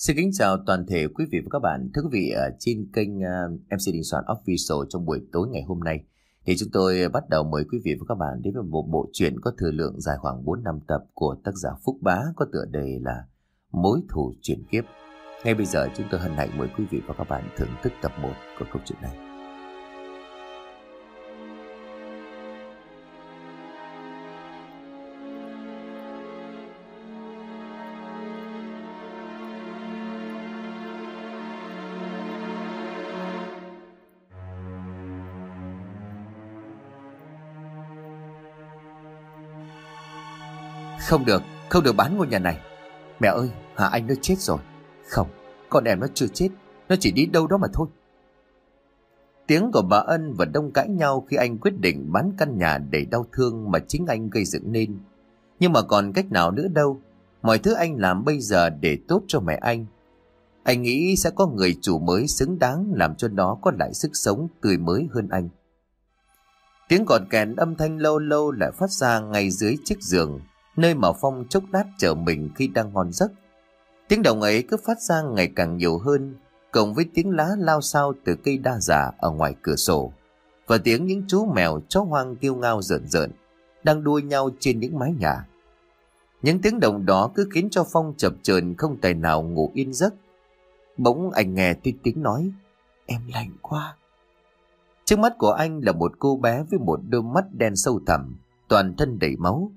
Xin kính chào toàn thể quý vị và các bạn. Thưa quý vị, ở trên kênh ờ, MC Đình Soạn Official trong buổi tối ngày hôm nay, thì chúng tôi bắt đầu mời quý vị và các bạn đến với một bộ truyện có thời lượng dài khoảng 4 năm tập của tác giả Phúc Bá có tựa đề là Mối thù chuyển kiếp. Ngay bây giờ chúng tôi hân hạnh mời quý vị và các bạn thưởng thức tập 1 của câu chuyện này. Không được, không được bán ngôi nhà này. Mẹ ơi, Hà Anh nó chết rồi. Không, con em nó chưa chết, nó chỉ đi đâu đó mà thôi. Tiếng của bà Ân và Đông cãi nhau khi anh quyết định bán căn nhà để đau thương mà chính anh gây dựng nên. Nhưng mà còn cách nào nữa đâu, mọi thứ anh làm bây giờ để tốt cho mẹ anh. Anh nghĩ sẽ có người chủ mới xứng đáng làm cho nó có lại sức sống tươi mới hơn anh. Tiếng cọt kèn âm thanh lâu lâu lại phát ra ngay dưới chiếc giường nơi mà Phong chốc lát chờ mình khi đang ngon giấc. Tiếng động ấy cứ phát ra ngày càng nhiều hơn, cộng với tiếng lá lao sao từ cây đa giả ở ngoài cửa sổ, và tiếng những chú mèo chó hoang kêu ngao rợn rợn, đang đua nhau trên những mái nhà. Những tiếng động đó cứ khiến cho Phong chập chờn không tài nào ngủ yên giấc. Bỗng anh nghe tiếng tiếng nói, em lạnh quá. Trước mắt của anh là một cô bé với một đôi mắt đen sâu thẳm, toàn thân đầy máu.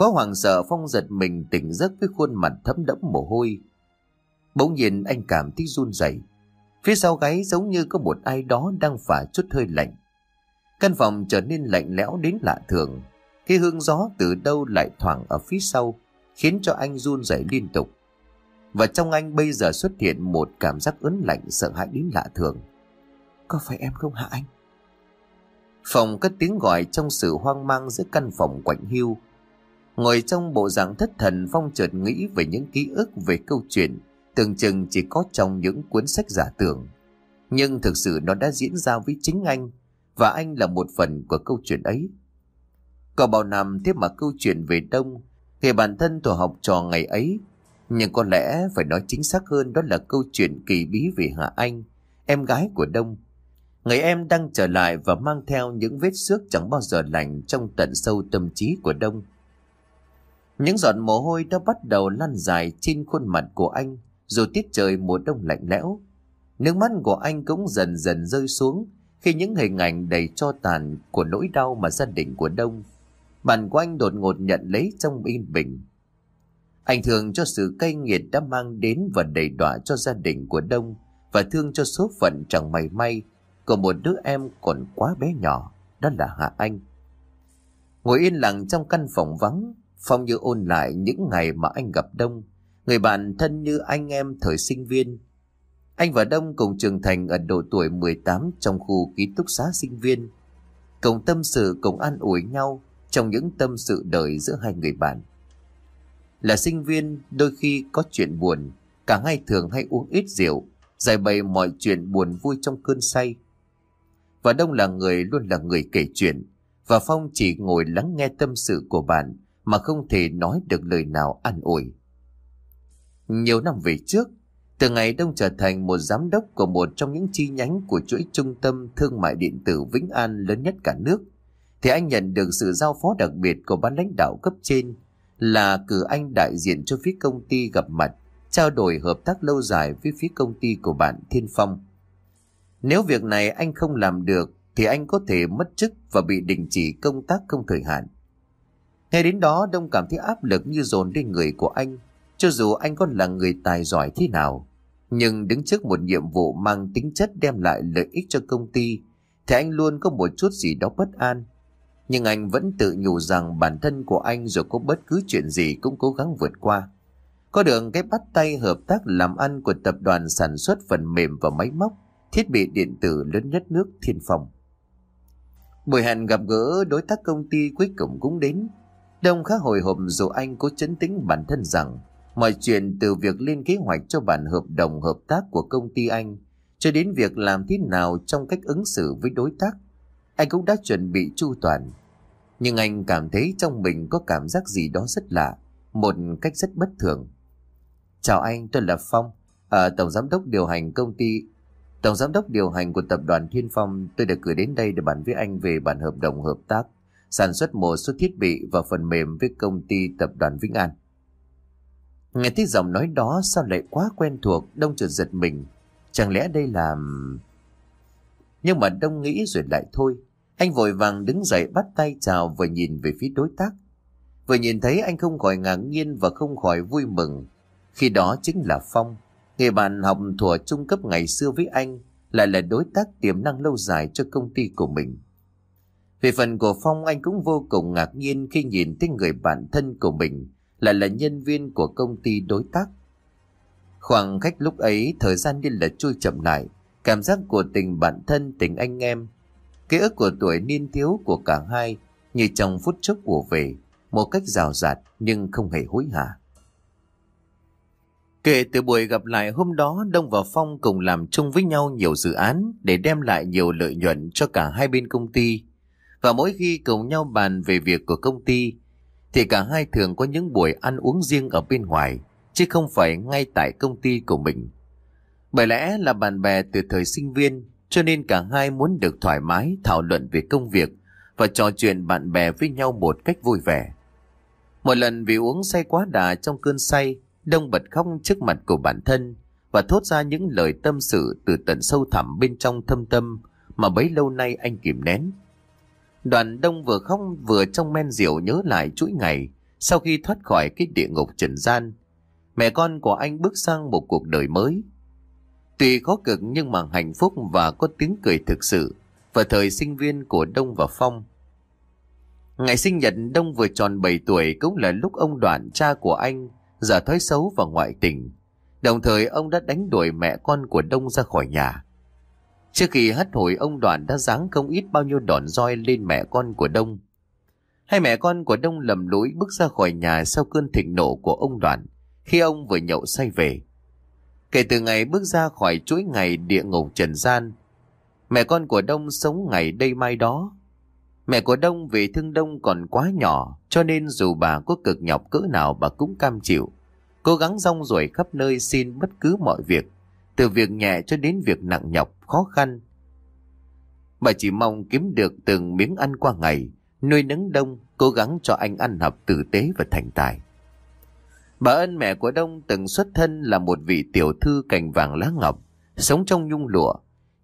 Có hoàng sợ Phong giật mình tỉnh giấc với khuôn mặt thấm đẫm mồ hôi. Bỗng nhiên anh cảm thấy run rẩy. Phía sau gáy giống như có một ai đó đang phả chút hơi lạnh. Căn phòng trở nên lạnh lẽo đến lạ thường. Khi hương gió từ đâu lại thoảng ở phía sau, khiến cho anh run rẩy liên tục. Và trong anh bây giờ xuất hiện một cảm giác ớn lạnh sợ hãi đến lạ thường. Có phải em không hả anh? Phòng cất tiếng gọi trong sự hoang mang giữa căn phòng quạnh hiu Ngồi trong bộ dạng thất thần Phong chợt nghĩ về những ký ức về câu chuyện tưởng chừng chỉ có trong những cuốn sách giả tưởng. Nhưng thực sự nó đã diễn ra với chính anh và anh là một phần của câu chuyện ấy. Cậu bảo năm tiếp mà câu chuyện về Đông thì bản thân tổ học trò ngày ấy nhưng có lẽ phải nói chính xác hơn đó là câu chuyện kỳ bí về Hạ Anh, em gái của Đông. Người em đang trở lại và mang theo những vết xước chẳng bao giờ lành trong tận sâu tâm trí của Đông. Những giọt mồ hôi đã bắt đầu lan dài trên khuôn mặt của anh dù tiết trời mùa đông lạnh lẽo. Nước mắt của anh cũng dần dần rơi xuống khi những hình ảnh đầy cho tàn của nỗi đau mà gia đình của Đông. Bạn của anh đột ngột nhận lấy trong yên bình. Anh thường cho sự cay nghiệt đã mang đến và đầy đọa cho gia đình của Đông và thương cho số phận chẳng mày may của một đứa em còn quá bé nhỏ, đó là Hạ Anh. Ngồi yên lặng trong căn phòng vắng, Phong như ôn lại những ngày mà anh gặp Đông, người bạn thân như anh em thời sinh viên. Anh và Đông cùng trưởng thành ở độ tuổi 18 trong khu ký túc xá sinh viên. Cùng tâm sự cùng an ủi nhau trong những tâm sự đời giữa hai người bạn. Là sinh viên, đôi khi có chuyện buồn, cả hai thường hay uống ít rượu, giải bày mọi chuyện buồn vui trong cơn say. Và Đông là người luôn là người kể chuyện, và Phong chỉ ngồi lắng nghe tâm sự của bạn mà không thể nói được lời nào an ủi. Nhiều năm về trước, từ ngày Đông trở thành một giám đốc của một trong những chi nhánh của chuỗi trung tâm thương mại điện tử Vĩnh An lớn nhất cả nước, thì anh nhận được sự giao phó đặc biệt của ban lãnh đạo cấp trên là cử anh đại diện cho phía công ty gặp mặt, trao đổi hợp tác lâu dài với phía công ty của bạn Thiên Phong. Nếu việc này anh không làm được thì anh có thể mất chức và bị đình chỉ công tác không thời hạn nghe đến đó Đông cảm thấy áp lực như dồn lên người của anh, cho dù anh có là người tài giỏi thế nào. Nhưng đứng trước một nhiệm vụ mang tính chất đem lại lợi ích cho công ty, thì anh luôn có một chút gì đó bất an. Nhưng anh vẫn tự nhủ rằng bản thân của anh dù có bất cứ chuyện gì cũng cố gắng vượt qua. Có được cái bắt tay hợp tác làm ăn của tập đoàn sản xuất phần mềm và máy móc, thiết bị điện tử lớn nhất nước Thiên Phòng. Buổi hẹn gặp gỡ đối tác công ty cuối cùng cũng đến. Đông khá hồi hộp dù anh cố chấn tĩnh bản thân rằng mọi chuyện từ việc lên kế hoạch cho bản hợp đồng hợp tác của công ty anh cho đến việc làm thế nào trong cách ứng xử với đối tác, anh cũng đã chuẩn bị chu toàn. Nhưng anh cảm thấy trong mình có cảm giác gì đó rất lạ, một cách rất bất thường. Chào anh, tôi là Phong, À, Tổng Giám đốc điều hành công ty Tổng Giám đốc điều hành của tập đoàn Thiên Phong tôi được gửi đến đây để bàn với anh về bản hợp đồng hợp tác sản xuất một số thiết bị và phần mềm với công ty tập đoàn Vĩnh An. Nghe thấy giọng nói đó sao lại quá quen thuộc, Đông chợt giật mình. Chẳng lẽ đây là... Nhưng mà Đông nghĩ rồi lại thôi. Anh vội vàng đứng dậy bắt tay chào và nhìn về phía đối tác. Vừa nhìn thấy anh không khỏi ngạc nhiên và không khỏi vui mừng. Khi đó chính là Phong, người bạn học thuở trung cấp ngày xưa với anh, lại là đối tác tiềm năng lâu dài cho công ty của mình. Về phần của Phong anh cũng vô cùng ngạc nhiên khi nhìn thấy người bạn thân của mình lại là nhân viên của công ty đối tác. Khoảng cách lúc ấy thời gian như là trôi chậm lại, cảm giác của tình bạn thân tình anh em, ký ức của tuổi niên thiếu của cả hai như trong phút chốc của về, một cách rào rạt nhưng không hề hối hả. Kể từ buổi gặp lại hôm đó, Đông và Phong cùng làm chung với nhau nhiều dự án để đem lại nhiều lợi nhuận cho cả hai bên công ty. Và mỗi khi cùng nhau bàn về việc của công ty, thì cả hai thường có những buổi ăn uống riêng ở bên ngoài, chứ không phải ngay tại công ty của mình. Bởi lẽ là bạn bè từ thời sinh viên, cho nên cả hai muốn được thoải mái thảo luận về công việc và trò chuyện bạn bè với nhau một cách vui vẻ. Một lần vì uống say quá đà trong cơn say, Đông bật khóc trước mặt của bản thân và thốt ra những lời tâm sự từ tận sâu thẳm bên trong thâm tâm mà bấy lâu nay anh kìm nén. Đoàn đông vừa khóc vừa trong men rượu nhớ lại chuỗi ngày sau khi thoát khỏi cái địa ngục trần gian. Mẹ con của anh bước sang một cuộc đời mới. Tuy khó cực nhưng mà hạnh phúc và có tiếng cười thực sự vào thời sinh viên của Đông và Phong. Ngày sinh nhật Đông vừa tròn 7 tuổi cũng là lúc ông Đoàn cha của anh giả thói xấu và ngoại tình. Đồng thời ông đã đánh đuổi mẹ con của Đông ra khỏi nhà. Trước khi hất hồi ông Đoàn đã giáng không ít bao nhiêu đòn roi lên mẹ con của Đông. Hai mẹ con của Đông lầm lũi bước ra khỏi nhà sau cơn thịnh nộ của ông Đoàn khi ông vừa nhậu say về. Kể từ ngày bước ra khỏi chuỗi ngày địa ngục trần gian, mẹ con của Đông sống ngày đây mai đó. Mẹ của Đông vì thương Đông còn quá nhỏ cho nên dù bà có cực nhọc cỡ nào bà cũng cam chịu. Cố gắng rong ruổi khắp nơi xin bất cứ mọi việc từ việc nhẹ cho đến việc nặng nhọc, khó khăn. Bà chỉ mong kiếm được từng miếng ăn qua ngày, nuôi nấng đông, cố gắng cho anh ăn học tử tế và thành tài. Bà ân mẹ của Đông từng xuất thân là một vị tiểu thư cành vàng lá ngọc, sống trong nhung lụa.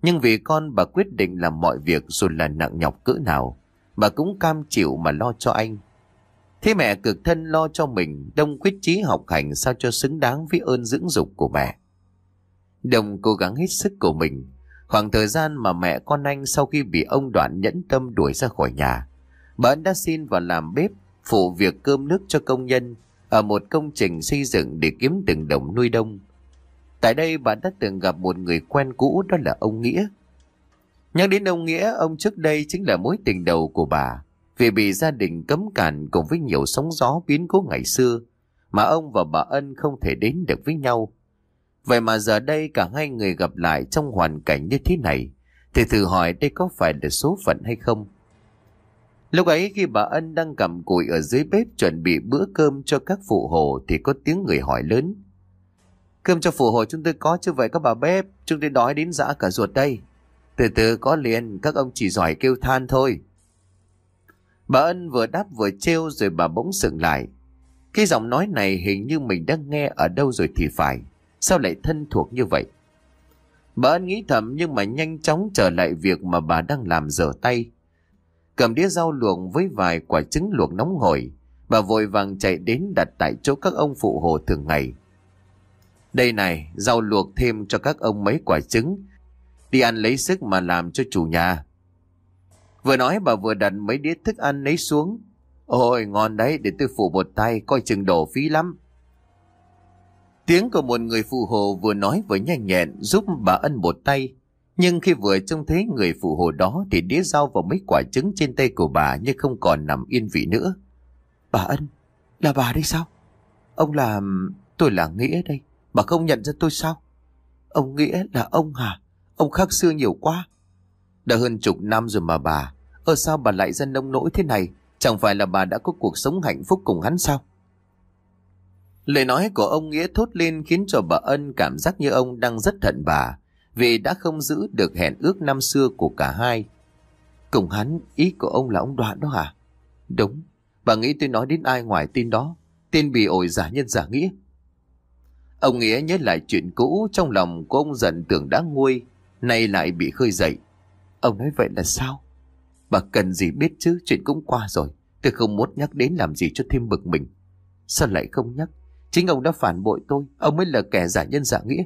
Nhưng vì con bà quyết định làm mọi việc dù là nặng nhọc cỡ nào, bà cũng cam chịu mà lo cho anh. Thế mẹ cực thân lo cho mình, Đông quyết chí học hành sao cho xứng đáng với ơn dưỡng dục của mẹ. Đồng cố gắng hết sức của mình. Khoảng thời gian mà mẹ con anh sau khi bị ông đoạn nhẫn tâm đuổi ra khỏi nhà, bà đã xin vào làm bếp, phụ việc cơm nước cho công nhân ở một công trình xây dựng để kiếm từng đồng nuôi đông. Tại đây bà đã từng gặp một người quen cũ đó là ông Nghĩa. Nhắc đến ông Nghĩa, ông trước đây chính là mối tình đầu của bà. Vì bị gia đình cấm cản cùng với nhiều sóng gió biến cố ngày xưa, mà ông và bà Ân không thể đến được với nhau. Vậy mà giờ đây cả hai người gặp lại trong hoàn cảnh như thế này, thì thử hỏi đây có phải là số phận hay không? Lúc ấy khi bà Ân đang cầm cùi ở dưới bếp chuẩn bị bữa cơm cho các phụ hồ thì có tiếng người hỏi lớn. Cơm cho phụ hồ chúng tôi có chứ vậy các bà bếp, chúng tôi đói đến dã cả ruột đây. Từ từ có liền, các ông chỉ giỏi kêu than thôi. Bà Ân vừa đáp vừa trêu rồi bà bỗng sững lại. Cái giọng nói này hình như mình đang nghe ở đâu rồi thì phải. Sao lại thân thuộc như vậy? Bà Ân nghĩ thầm nhưng mà nhanh chóng trở lại việc mà bà đang làm dở tay. Cầm đĩa rau luộc với vài quả trứng luộc nóng hổi, bà vội vàng chạy đến đặt tại chỗ các ông phụ hồ thường ngày. Đây này, rau luộc thêm cho các ông mấy quả trứng, đi ăn lấy sức mà làm cho chủ nhà. Vừa nói bà vừa đặt mấy đĩa thức ăn lấy xuống. Ôi ngon đấy, để tôi phụ một tay, coi chừng đổ phí lắm. Tiếng của một người phụ hồ vừa nói vừa nhanh nhẹn giúp bà ân một tay. Nhưng khi vừa trông thấy người phụ hồ đó thì đĩa rau và mấy quả trứng trên tay của bà như không còn nằm yên vị nữa. Bà ân, là bà đây sao? Ông là... tôi là Nghĩa đây. Bà không nhận ra tôi sao? Ông Nghĩa là ông hả? Ông khác xưa nhiều quá. Đã hơn chục năm rồi mà bà. Ở sao bà lại ra nông nỗi thế này? Chẳng phải là bà đã có cuộc sống hạnh phúc cùng hắn sao? Lời nói của ông Nghĩa thốt lên khiến cho bà Ân cảm giác như ông đang rất thận bà vì đã không giữ được hẹn ước năm xưa của cả hai. Cùng hắn, ý của ông là ông Đoạn đó hả? Đúng, bà nghĩ tôi nói đến ai ngoài tin đó, tin bị ổi giả nhân giả nghĩa. Ông Nghĩa nhớ lại chuyện cũ trong lòng của ông dần tưởng đã nguôi, nay lại bị khơi dậy. Ông nói vậy là sao? Bà cần gì biết chứ, chuyện cũng qua rồi. Tôi không muốn nhắc đến làm gì cho thêm bực mình. Sao lại không nhắc? Chính ông đã phản bội tôi, ông mới là kẻ giả nhân giả nghĩa.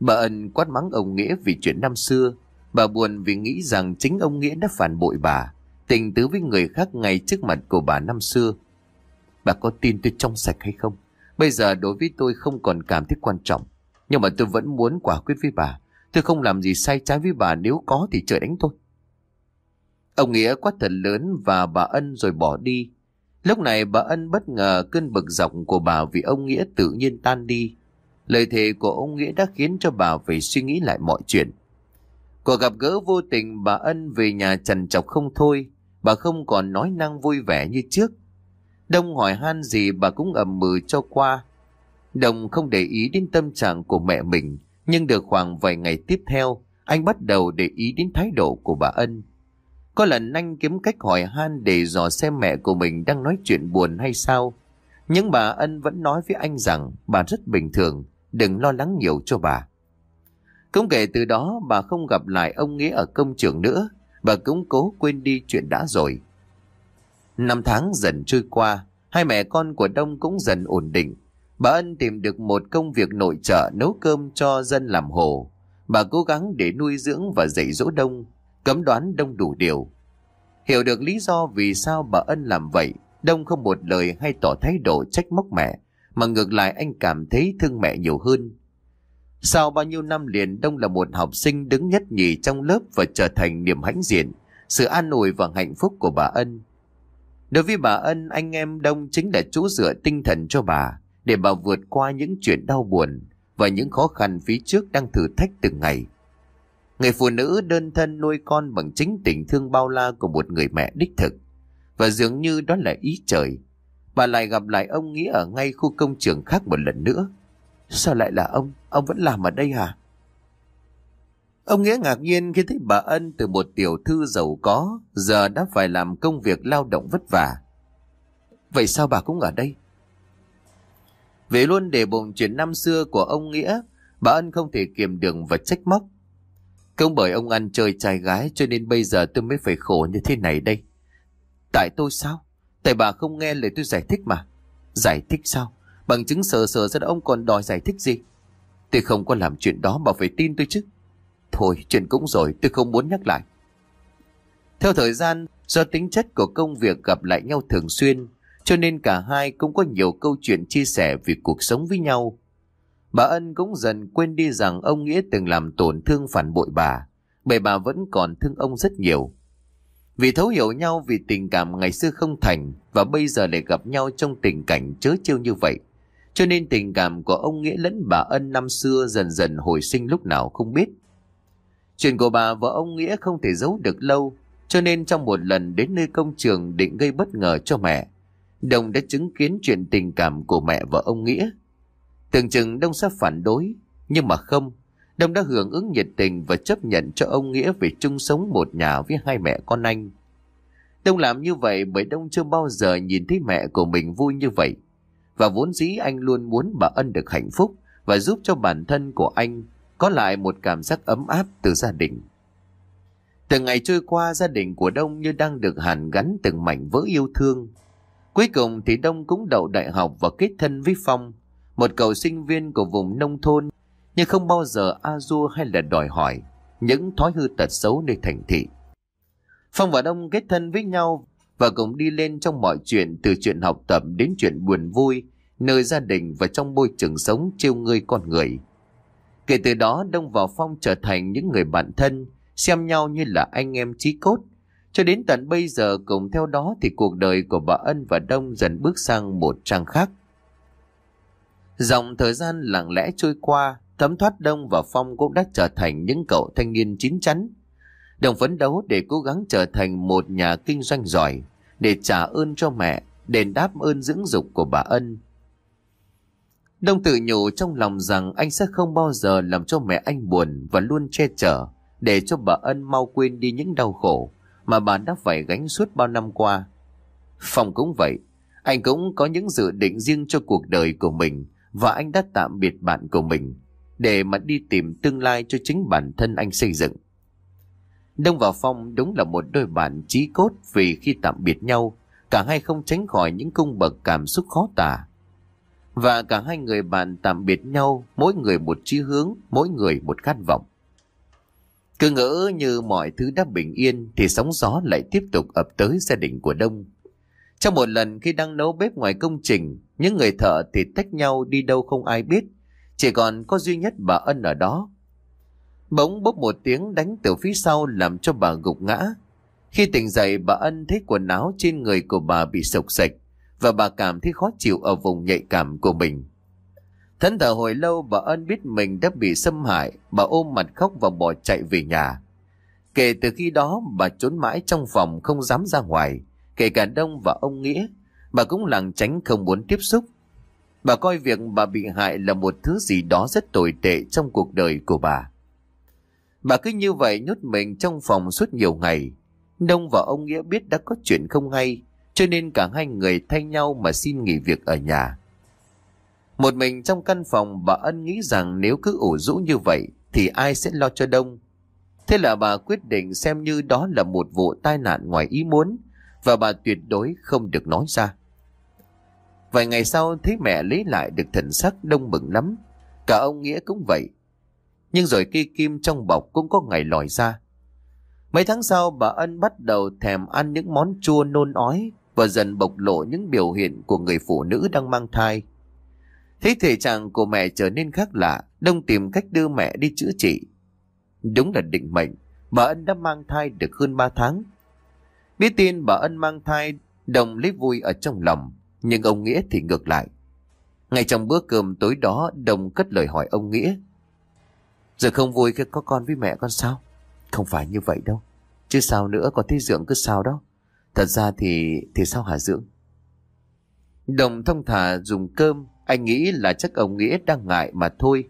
Bà ân quát mắng ông Nghĩa vì chuyện năm xưa. Bà buồn vì nghĩ rằng chính ông Nghĩa đã phản bội bà, tình tứ với người khác ngay trước mặt của bà năm xưa. Bà có tin tôi trong sạch hay không? Bây giờ đối với tôi không còn cảm thấy quan trọng. Nhưng mà tôi vẫn muốn quả quyết với bà. Tôi không làm gì sai trái với bà nếu có thì trời đánh tôi. Ông Nghĩa quát thật lớn và bà Ân rồi bỏ đi. Lúc này bà Ân bất ngờ cơn bực dọc của bà vì ông Nghĩa tự nhiên tan đi. Lời thề của ông Nghĩa đã khiến cho bà phải suy nghĩ lại mọi chuyện. Cuộc gặp gỡ vô tình bà Ân về nhà trần chọc không thôi. Bà không còn nói năng vui vẻ như trước. Đông hỏi han gì bà cũng ầm mừ cho qua. Đồng không để ý đến tâm trạng của mẹ mình. Nhưng được khoảng vài ngày tiếp theo, anh bắt đầu để ý đến thái độ của bà Ân. Có lần anh kiếm cách hỏi han để dò xem mẹ của mình đang nói chuyện buồn hay sao. Nhưng bà Ân vẫn nói với anh rằng bà rất bình thường, đừng lo lắng nhiều cho bà. Cũng kể từ đó bà không gặp lại ông Nghĩa ở công trường nữa, bà cũng cố quên đi chuyện đã rồi. Năm tháng dần trôi qua, hai mẹ con của Đông cũng dần ổn định. Bà Ân tìm được một công việc nội trợ nấu cơm cho dân làm hồ. Bà cố gắng để nuôi dưỡng và dạy dỗ Đông, cấm đoán Đông đủ điều. Hiểu được lý do vì sao bà Ân làm vậy, Đông không một lời hay tỏ thái độ trách móc mẹ, mà ngược lại anh cảm thấy thương mẹ nhiều hơn. Sau bao nhiêu năm liền Đông là một học sinh đứng nhất nhì trong lớp và trở thành niềm hãnh diện, sự an ủi và hạnh phúc của bà Ân. Đối với bà Ân, anh em Đông chính là chỗ dựa tinh thần cho bà, để bà vượt qua những chuyện đau buồn và những khó khăn phía trước đang thử thách từng ngày. Người phụ nữ đơn thân nuôi con bằng chính tình thương bao la của một người mẹ đích thực. Và dường như đó là ý trời. Bà lại gặp lại ông Nghĩa ở ngay khu công trường khác một lần nữa. Sao lại là ông? Ông vẫn làm ở đây hả? Ông Nghĩa ngạc nhiên khi thấy bà Ân từ một tiểu thư giàu có, giờ đã phải làm công việc lao động vất vả. Vậy sao bà cũng ở đây? Về luôn để bụng chuyện năm xưa của ông Nghĩa, bà Ân không thể kiềm đường và trách móc. Cũng bởi ông ăn chơi trai gái cho nên bây giờ tôi mới phải khổ như thế này đây. Tại tôi sao? Tại bà không nghe lời tôi giải thích mà. Giải thích sao? Bằng chứng sờ sờ ra ông còn đòi giải thích gì? Tôi không có làm chuyện đó mà phải tin tôi chứ. Thôi, chuyện cũng rồi, tôi không muốn nhắc lại. Theo thời gian, do tính chất của công việc gặp lại nhau thường xuyên, cho nên cả hai cũng có nhiều câu chuyện chia sẻ về cuộc sống với nhau. Bà Ân cũng dần quên đi rằng ông Nghĩa từng làm tổn thương phản bội bà, bởi bà vẫn còn thương ông rất nhiều. Vì thấu hiểu nhau vì tình cảm ngày xưa không thành và bây giờ lại gặp nhau trong tình cảnh chớ chiêu như vậy. Cho nên tình cảm của ông Nghĩa lẫn bà Ân năm xưa dần dần hồi sinh lúc nào không biết. Chuyện của bà và ông Nghĩa không thể giấu được lâu, cho nên trong một lần đến nơi công trường định gây bất ngờ cho mẹ, Đồng đã chứng kiến chuyện tình cảm của mẹ và ông Nghĩa. Tưởng chừng Đông sẽ phản đối, nhưng mà không. Đông đã hưởng ứng nhiệt tình và chấp nhận cho ông Nghĩa về chung sống một nhà với hai mẹ con anh. Đông làm như vậy bởi Đông chưa bao giờ nhìn thấy mẹ của mình vui như vậy. Và vốn dĩ anh luôn muốn bà Ân được hạnh phúc và giúp cho bản thân của anh có lại một cảm giác ấm áp từ gia đình. Từng ngày trôi qua gia đình của Đông như đang được hàn gắn từng mảnh vỡ yêu thương. Cuối cùng thì Đông cũng đậu đại học và kết thân với Phong, một cậu sinh viên của vùng nông thôn, nhưng không bao giờ a du hay là đòi hỏi những thói hư tật xấu nơi thành thị. Phong và Đông kết thân với nhau và cùng đi lên trong mọi chuyện từ chuyện học tập đến chuyện buồn vui, nơi gia đình và trong môi trường sống trêu ngươi con người. Kể từ đó Đông và Phong trở thành những người bạn thân, xem nhau như là anh em chí cốt. Cho đến tận bây giờ cùng theo đó thì cuộc đời của bà Ân và Đông dần bước sang một trang khác. Dòng thời gian lặng lẽ trôi qua, thấm thoát Đông và Phong cũng đã trở thành những cậu thanh niên chín chắn. Đồng phấn đấu để cố gắng trở thành một nhà kinh doanh giỏi, để trả ơn cho mẹ, đền đáp ơn dưỡng dục của bà Ân. Đông tự nhủ trong lòng rằng anh sẽ không bao giờ làm cho mẹ anh buồn và luôn che chở để cho bà Ân mau quên đi những đau khổ mà bà đã phải gánh suốt bao năm qua. Phong cũng vậy, anh cũng có những dự định riêng cho cuộc đời của mình và anh đã tạm biệt bạn của mình để mà đi tìm tương lai cho chính bản thân anh xây dựng. Đông và Phong đúng là một đôi bạn chí cốt vì khi tạm biệt nhau, cả hai không tránh khỏi những cung bậc cảm xúc khó tả. Và cả hai người bạn tạm biệt nhau, mỗi người một chí hướng, mỗi người một khát vọng. Cứ ngỡ như mọi thứ đã bình yên thì sóng gió lại tiếp tục ập tới gia đình của Đông. Trong một lần khi đang nấu bếp ngoài công trình, những người thợ thì tách nhau đi đâu không ai biết, chỉ còn có duy nhất bà Ân ở đó. Bỗng bốc một tiếng đánh từ phía sau làm cho bà gục ngã. Khi tỉnh dậy bà Ân thấy quần áo trên người của bà bị sộc sạch và bà cảm thấy khó chịu ở vùng nhạy cảm của mình. Thẫn thờ hồi lâu bà Ân biết mình đã bị xâm hại, bà ôm mặt khóc và bỏ chạy về nhà. Kể từ khi đó bà trốn mãi trong phòng không dám ra ngoài, kể cả Đông và ông Nghĩa, bà cũng lảng tránh không muốn tiếp xúc. Bà coi việc bà bị hại là một thứ gì đó rất tồi tệ trong cuộc đời của bà. Bà cứ như vậy nhốt mình trong phòng suốt nhiều ngày. Đông và ông Nghĩa biết đã có chuyện không hay, cho nên cả hai người thay nhau mà xin nghỉ việc ở nhà. Một mình trong căn phòng bà Ân nghĩ rằng nếu cứ ủ rũ như vậy thì ai sẽ lo cho Đông. Thế là bà quyết định xem như đó là một vụ tai nạn ngoài ý muốn và bà tuyệt đối không được nói ra. Vài ngày sau thấy mẹ lấy lại được thần sắc Đông mừng lắm. Cả ông Nghĩa cũng vậy. Nhưng rồi cây kim trong bọc cũng có ngày lòi ra. Mấy tháng sau bà Ân bắt đầu thèm ăn những món chua nôn ói và dần bộc lộ những biểu hiện của người phụ nữ đang mang thai. Thấy thể trạng của mẹ trở nên khác lạ, Đông tìm cách đưa mẹ đi chữa trị. Đúng là định mệnh, bà Ân đã mang thai được hơn 3 tháng. Biết tin bà Ân mang thai, Đồng lấy vui ở trong lòng, nhưng ông Nghĩa thì ngược lại. Ngay trong bữa cơm tối đó, Đồng cất lời hỏi ông Nghĩa. Giờ không vui khi có con với mẹ con sao? Không phải như vậy đâu. Chứ sao nữa, có thấy dưỡng cứ sao đó. Thật ra thì thì sao hả dưỡng? Đồng thông thả dùng cơm, anh nghĩ là chắc ông Nghĩa đang ngại mà thôi.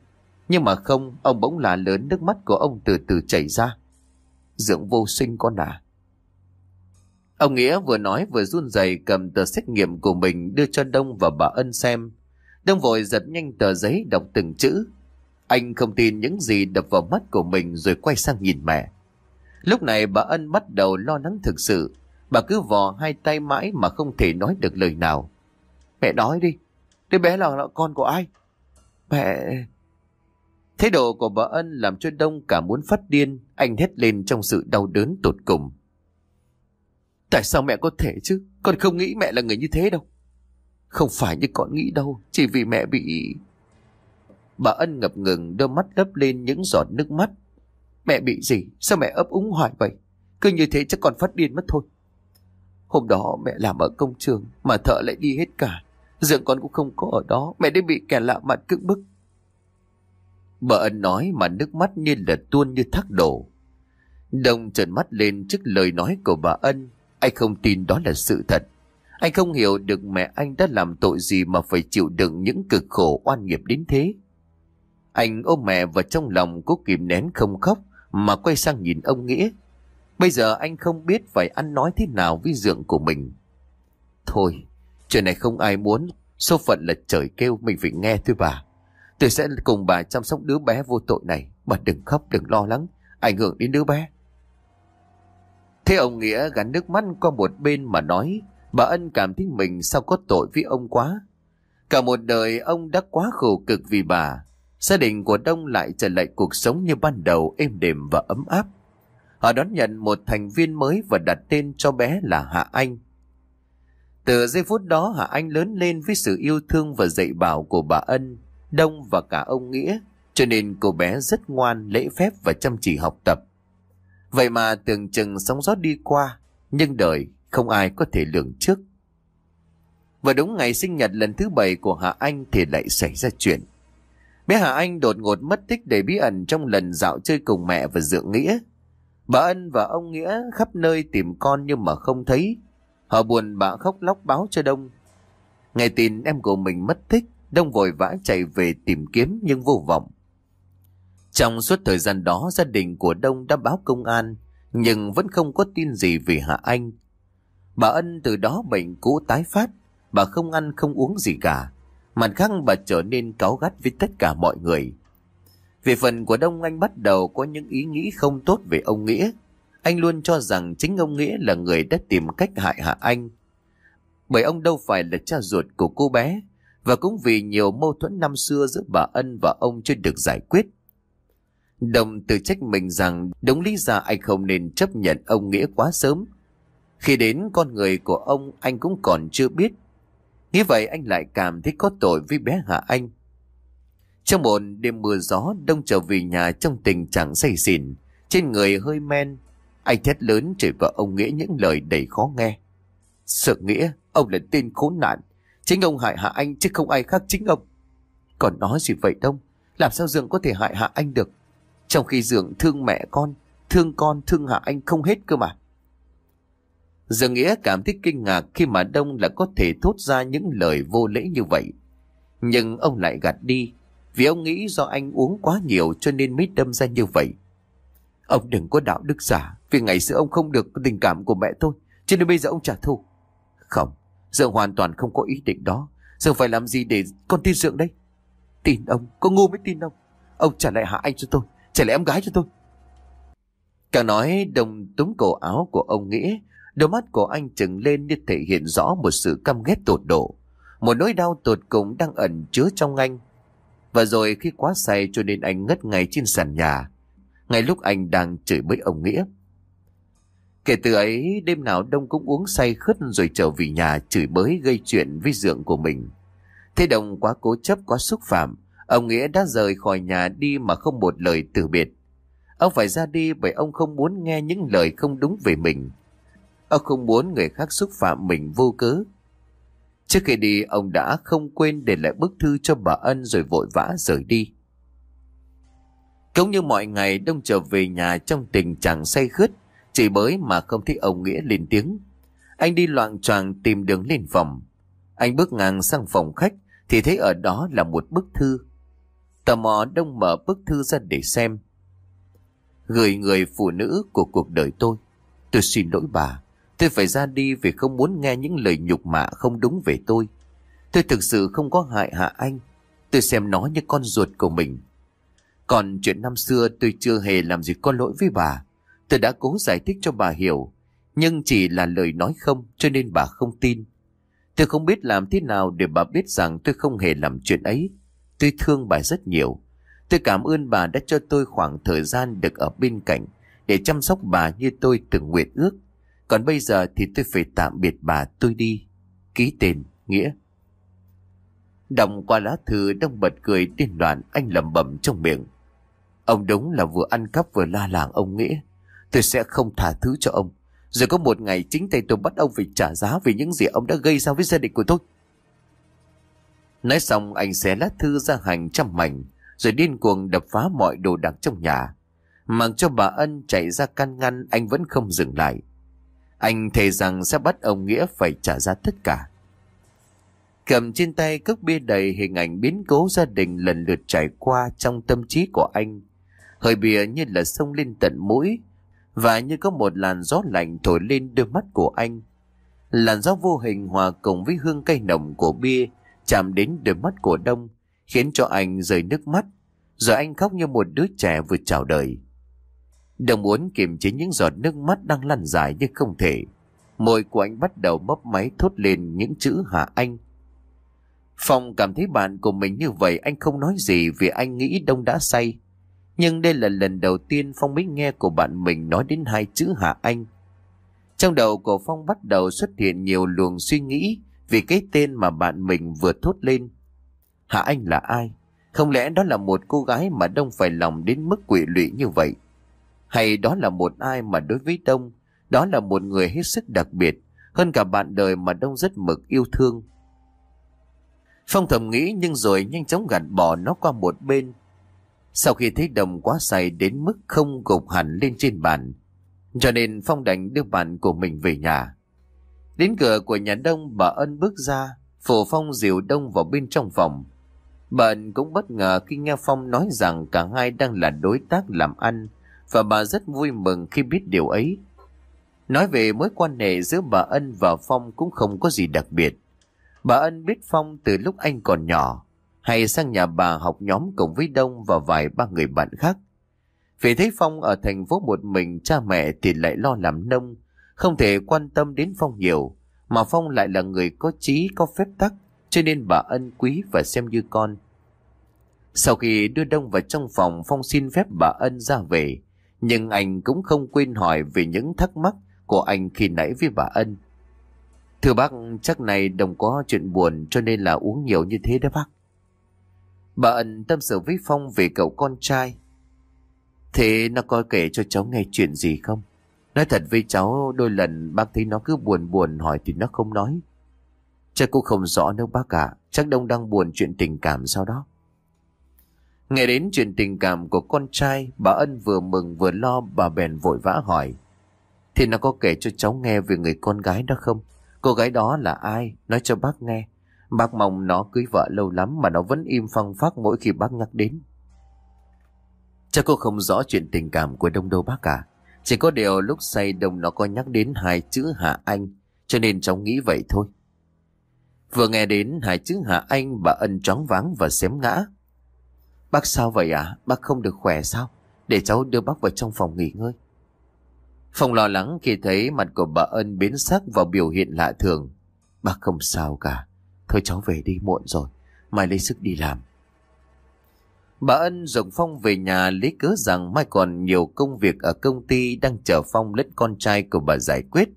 Nhưng mà không, ông bỗng là lớn nước mắt của ông từ từ chảy ra. Dưỡng vô sinh con à. Ông Nghĩa vừa nói vừa run rẩy cầm tờ xét nghiệm của mình đưa cho Đông và bà Ân xem. Đông vội giật nhanh tờ giấy đọc từng chữ. Anh không tin những gì đập vào mắt của mình rồi quay sang nhìn mẹ. Lúc này bà Ân bắt đầu lo lắng thực sự. Bà cứ vò hai tay mãi mà không thể nói được lời nào. Mẹ nói đi, đứa bé là, là con của ai? Mẹ... Thái độ của bà Ân làm cho Đông cả muốn phát điên, anh hét lên trong sự đau đớn tột cùng. Tại sao mẹ có thể chứ? Con không nghĩ mẹ là người như thế đâu. Không phải như con nghĩ đâu, chỉ vì mẹ bị... Bà Ân ngập ngừng đôi mắt lấp lên những giọt nước mắt. Mẹ bị gì? Sao mẹ ấp úng hoài vậy? Cứ như thế chắc còn phát điên mất thôi. Hôm đó mẹ làm ở công trường mà thợ lại đi hết cả. Dượng con cũng không có ở đó, mẹ đã bị kẻ lạ mặt cưỡng bức. Bà Ân nói mà nước mắt như là tuôn như thác đổ. Đông trợn mắt lên trước lời nói của bà Ân. Anh không tin đó là sự thật. Anh không hiểu được mẹ anh đã làm tội gì mà phải chịu đựng những cực khổ oan nghiệp đến thế. Anh ôm mẹ vào trong lòng cố kìm nén không khóc mà quay sang nhìn ông Nghĩa. Bây giờ anh không biết phải ăn nói thế nào với dượng của mình. Thôi, chuyện này không ai muốn, số phận là trời kêu mình phải nghe thôi bà. Tôi sẽ cùng bà chăm sóc đứa bé vô tội này, bà đừng khóc, đừng lo lắng, ảnh hưởng đến đứa bé. Thế ông Nghĩa gắn nước mắt qua một bên mà nói, bà Ân cảm thấy mình sao có tội với ông quá. Cả một đời ông đã quá khổ cực vì bà, gia đình của Đông lại trở lại cuộc sống như ban đầu êm đềm và ấm áp. Họ đón nhận một thành viên mới và đặt tên cho bé là Hạ Anh. Từ giây phút đó Hạ Anh lớn lên với sự yêu thương và dạy bảo của bà Ân, Đông và cả ông Nghĩa, cho nên cô bé rất ngoan, lễ phép và chăm chỉ học tập. Vậy mà tưởng chừng sóng gió đi qua, nhưng đời không ai có thể lường trước. Và đúng ngày sinh nhật lần thứ bảy của Hạ Anh thì lại xảy ra chuyện. Bé Hà Anh đột ngột mất tích để bí ẩn trong lần dạo chơi cùng mẹ và Dượng Nghĩa. Bà Ân và ông Nghĩa khắp nơi tìm con nhưng mà không thấy. Họ buồn bà khóc lóc báo cho Đông. Ngày tin em của mình mất tích, Đông vội vã chạy về tìm kiếm nhưng vô vọng. Trong suốt thời gian đó gia đình của Đông đã báo công an nhưng vẫn không có tin gì về Hạ Anh. Bà Ân từ đó bệnh cũ tái phát, bà không ăn không uống gì cả. Mặt khác bà trở nên cáu gắt với tất cả mọi người. Về phần của Đông Anh bắt đầu có những ý nghĩ không tốt về ông Nghĩa. Anh luôn cho rằng chính ông Nghĩa là người đã tìm cách hại Hạ Anh. Bởi ông đâu phải là cha ruột của cô bé, và cũng vì nhiều mâu thuẫn năm xưa giữa bà Ân và ông chưa được giải quyết. Đồng tự trách mình rằng đúng lý ra anh không nên chấp nhận ông Nghĩa quá sớm. Khi đến con người của ông anh cũng còn chưa biết. nghĩ vậy anh lại cảm thấy có tội với bé Hạ Anh. Trong một đêm mưa gió, Đông trở về nhà trong tình trạng say xỉn, trên người hơi men. Anh thét lớn chửi vợ ông Nghĩa những lời đầy khó nghe. Sợ Nghĩa, ông là tên khốn nạn. Chính ông hại Hạ Anh chứ không ai khác chính ông. Còn nói gì vậy Đông? Làm sao Dương có thể hại Hạ Anh được? Trong khi Dượng thương mẹ con, thương con, thương Hạ Anh không hết cơ mà. Dượng Nghĩa cảm thấy kinh ngạc khi mà Đông là có thể thốt ra những lời vô lễ như vậy. Nhưng ông lại gạt đi, vì ông nghĩ do anh uống quá nhiều cho nên mới đâm ra như vậy. Ông đừng có đạo đức giả, vì ngày xưa ông không được tình cảm của mẹ tôi, cho nên bây giờ ông trả thù. Không, Dượng hoàn toàn không có ý định đó. Dượng phải làm gì để con tin Dượng đây? Tin ông, có ngu mới tin ông. Ông trả lại hạ anh cho tôi, trả lại em gái cho tôi. Càng nói đồng túm cổ áo của ông Nghĩa, đôi mắt của anh trừng lên như thể hiện rõ một sự căm ghét tột độ. Một nỗi đau tột cùng đang ẩn chứa trong anh. Và rồi khi quá say cho nên anh ngất ngay trên sàn nhà. Ngay lúc anh đang chửi bới ông Nghĩa. Kể từ ấy, đêm nào Đông cũng uống say khất rồi trở về nhà chửi bới gây chuyện với dượng của mình. Thế Đồng quá cố chấp quá xúc phạm, ông Nghĩa đã rời khỏi nhà đi mà không một lời từ biệt. Ông phải ra đi bởi ông không muốn nghe những lời không đúng về mình. Ông không muốn người khác xúc phạm mình vô cớ. Trước khi đi, ông đã không quên để lại bức thư cho bà Ân rồi vội vã rời đi. Cũng như mọi ngày, Đông trở về nhà trong tình trạng say khướt, chỉ bới mà không thấy ông Nghĩa lên tiếng. Anh đi loạn choạng tìm đường lên phòng. Anh bước ngang sang phòng khách thì thấy ở đó là một bức thư. Tò mò đông mở bức thư ra để xem. Gửi người phụ nữ của cuộc đời tôi. Tôi xin lỗi bà. Tôi phải ra đi vì không muốn nghe những lời nhục mạ không đúng về tôi. Tôi thực sự không có hại hạ anh. Tôi xem nó như con ruột của mình. Còn chuyện năm xưa tôi chưa hề làm gì có lỗi với bà. Tôi đã cố giải thích cho bà hiểu, nhưng chỉ là lời nói không cho nên bà không tin. Tôi không biết làm thế nào để bà biết rằng tôi không hề làm chuyện ấy. Tôi thương bà rất nhiều. Tôi cảm ơn bà đã cho tôi khoảng thời gian được ở bên cạnh để chăm sóc bà như tôi từng nguyện ước. Còn bây giờ thì tôi phải tạm biệt bà tôi đi. Ký tên, Nghĩa. Đọc qua lá thư đông bật cười điên loạn anh lẩm bẩm trong miệng. Ông đúng là vừa ăn cắp vừa la làng ông Nghĩa. Tôi sẽ không thả thứ cho ông. Rồi có một ngày chính tay tôi bắt ông phải trả giá vì những gì ông đã gây ra với gia đình của tôi. Nói xong anh xé lá thư ra hành trăm mảnh rồi điên cuồng đập phá mọi đồ đạc trong nhà. Mặc cho bà Ân chạy ra can ngăn anh vẫn không dừng lại. Anh thề rằng sẽ bắt ông Nghĩa phải trả giá tất cả. Cầm trên tay cốc bia đầy hình ảnh biến cố gia đình lần lượt trải qua trong tâm trí của anh. Hơi bia như là sông lên tận mũi, và như có một làn gió lạnh thổi lên đôi mắt của anh. Làn gió vô hình hòa cùng với hương cây nồng của bia chạm đến đôi mắt của Đông, khiến cho anh rơi nước mắt, rồi anh khóc như một đứa trẻ vừa chào đời. Đông muốn kiềm chế những giọt nước mắt đang lăn dài nhưng không thể. Môi của anh bắt đầu mấp máy thốt lên những chữ hạ anh. Phong cảm thấy bạn của mình như vậy anh không nói gì vì anh nghĩ Đông đã say. Nhưng đây là lần đầu tiên Phong mới nghe của bạn mình nói đến hai chữ Hạ Anh. Trong đầu của Phong bắt đầu xuất hiện nhiều luồng suy nghĩ vì cái tên mà bạn mình vừa thốt lên. Hạ Anh là ai? Không lẽ đó là một cô gái mà Đông phải lòng đến mức quỷ lụy như vậy? Hay đó là một ai mà đối với Đông, đó là một người hết sức đặc biệt, hơn cả bạn đời mà Đông rất mực yêu thương? Phong thầm nghĩ nhưng rồi nhanh chóng gạt bỏ nó qua một bên sau khi thấy đồng quá say đến mức không gục hẳn lên trên bàn, cho nên Phong đành đưa bạn của mình về nhà. Đến cửa của nhà đông bà Ân bước ra, phổ Phong dìu đông vào bên trong phòng. Bà ân cũng bất ngờ khi nghe Phong nói rằng cả hai đang là đối tác làm ăn và bà rất vui mừng khi biết điều ấy. Nói về mối quan hệ giữa bà Ân và Phong cũng không có gì đặc biệt. Bà Ân biết Phong từ lúc anh còn nhỏ, hay sang nhà bà học nhóm cùng với Đông và vài ba người bạn khác. Vì thấy Phong ở thành phố một mình cha mẹ thì lại lo làm nông, không thể quan tâm đến Phong nhiều, mà Phong lại là người có trí, có phép tắc, cho nên bà ân quý và xem như con. Sau khi đưa Đông vào trong phòng, Phong xin phép bà ân ra về, nhưng anh cũng không quên hỏi về những thắc mắc của anh khi nãy với bà ân. Thưa bác, chắc này Đông có chuyện buồn cho nên là uống nhiều như thế đó bác. Bà ân tâm sự với Phong về cậu con trai. Thế nó có kể cho cháu nghe chuyện gì không? Nói thật với cháu đôi lần bác thấy nó cứ buồn buồn hỏi thì nó không nói. Chắc cũng không rõ đâu bác cả. Chắc Đông đang buồn chuyện tình cảm sau đó. Nghe đến chuyện tình cảm của con trai, bà Ân vừa mừng vừa lo bà bèn vội vã hỏi. Thì nó có kể cho cháu nghe về người con gái đó không? Cô gái đó là ai? Nói cho bác nghe. Bác mong nó cưới vợ lâu lắm mà nó vẫn im phăng phát mỗi khi bác nhắc đến. Chắc cô không rõ chuyện tình cảm của Đông đâu bác cả. Chỉ có điều lúc say đồng nó có nhắc đến hai chữ Hạ Anh, cho nên cháu nghĩ vậy thôi. Vừa nghe đến hai chữ Hạ Anh bà ân chóng váng và xém ngã. Bác sao vậy à? Bác không được khỏe sao? Để cháu đưa bác vào trong phòng nghỉ ngơi. Phòng lo lắng khi thấy mặt của bà ân biến sắc và biểu hiện lạ thường. Bác không sao cả. Thôi cháu về đi muộn rồi. Mai lấy sức đi làm. Bà Ân dùng Phong về nhà lấy cớ rằng mai còn nhiều công việc ở công ty đang chờ Phong lẫn con trai của bà giải quyết,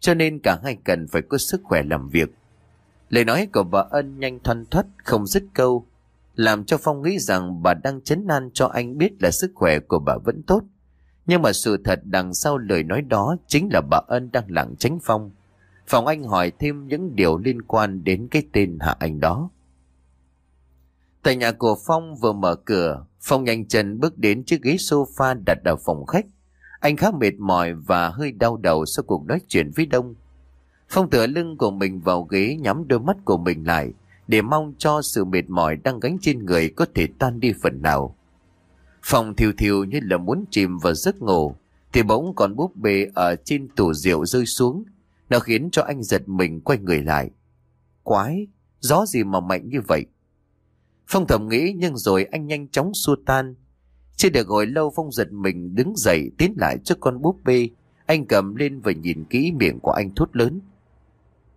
cho nên cả hai cần phải có sức khỏe làm việc. Lời nói của bà Ân nhanh thoăn thoắt, không dứt câu, làm cho Phong nghĩ rằng bà đang chấn an cho anh biết là sức khỏe của bà vẫn tốt. Nhưng mà sự thật đằng sau lời nói đó chính là bà Ân đang lặng tránh Phong. Phòng anh hỏi thêm những điều liên quan đến cái tên Hạ Anh đó. Tại nhà của Phong vừa mở cửa, Phong nhanh chân bước đến chiếc ghế sofa đặt ở phòng khách. Anh khá mệt mỏi và hơi đau đầu sau cuộc nói chuyện với Đông. Phong tựa lưng của mình vào ghế nhắm đôi mắt của mình lại để mong cho sự mệt mỏi đang gánh trên người có thể tan đi phần nào. Phong thiêu thiêu như là muốn chìm vào giấc ngủ thì bỗng còn búp bê ở trên tủ rượu rơi xuống. Nó khiến cho anh giật mình quay người lại. Quái, gió gì mà mạnh như vậy? Phong thầm nghĩ nhưng rồi anh nhanh chóng xua tan. Chưa được ngồi lâu Phong giật mình đứng dậy tiến lại trước con búp bê. Anh cầm lên và nhìn kỹ miệng của anh thốt lớn.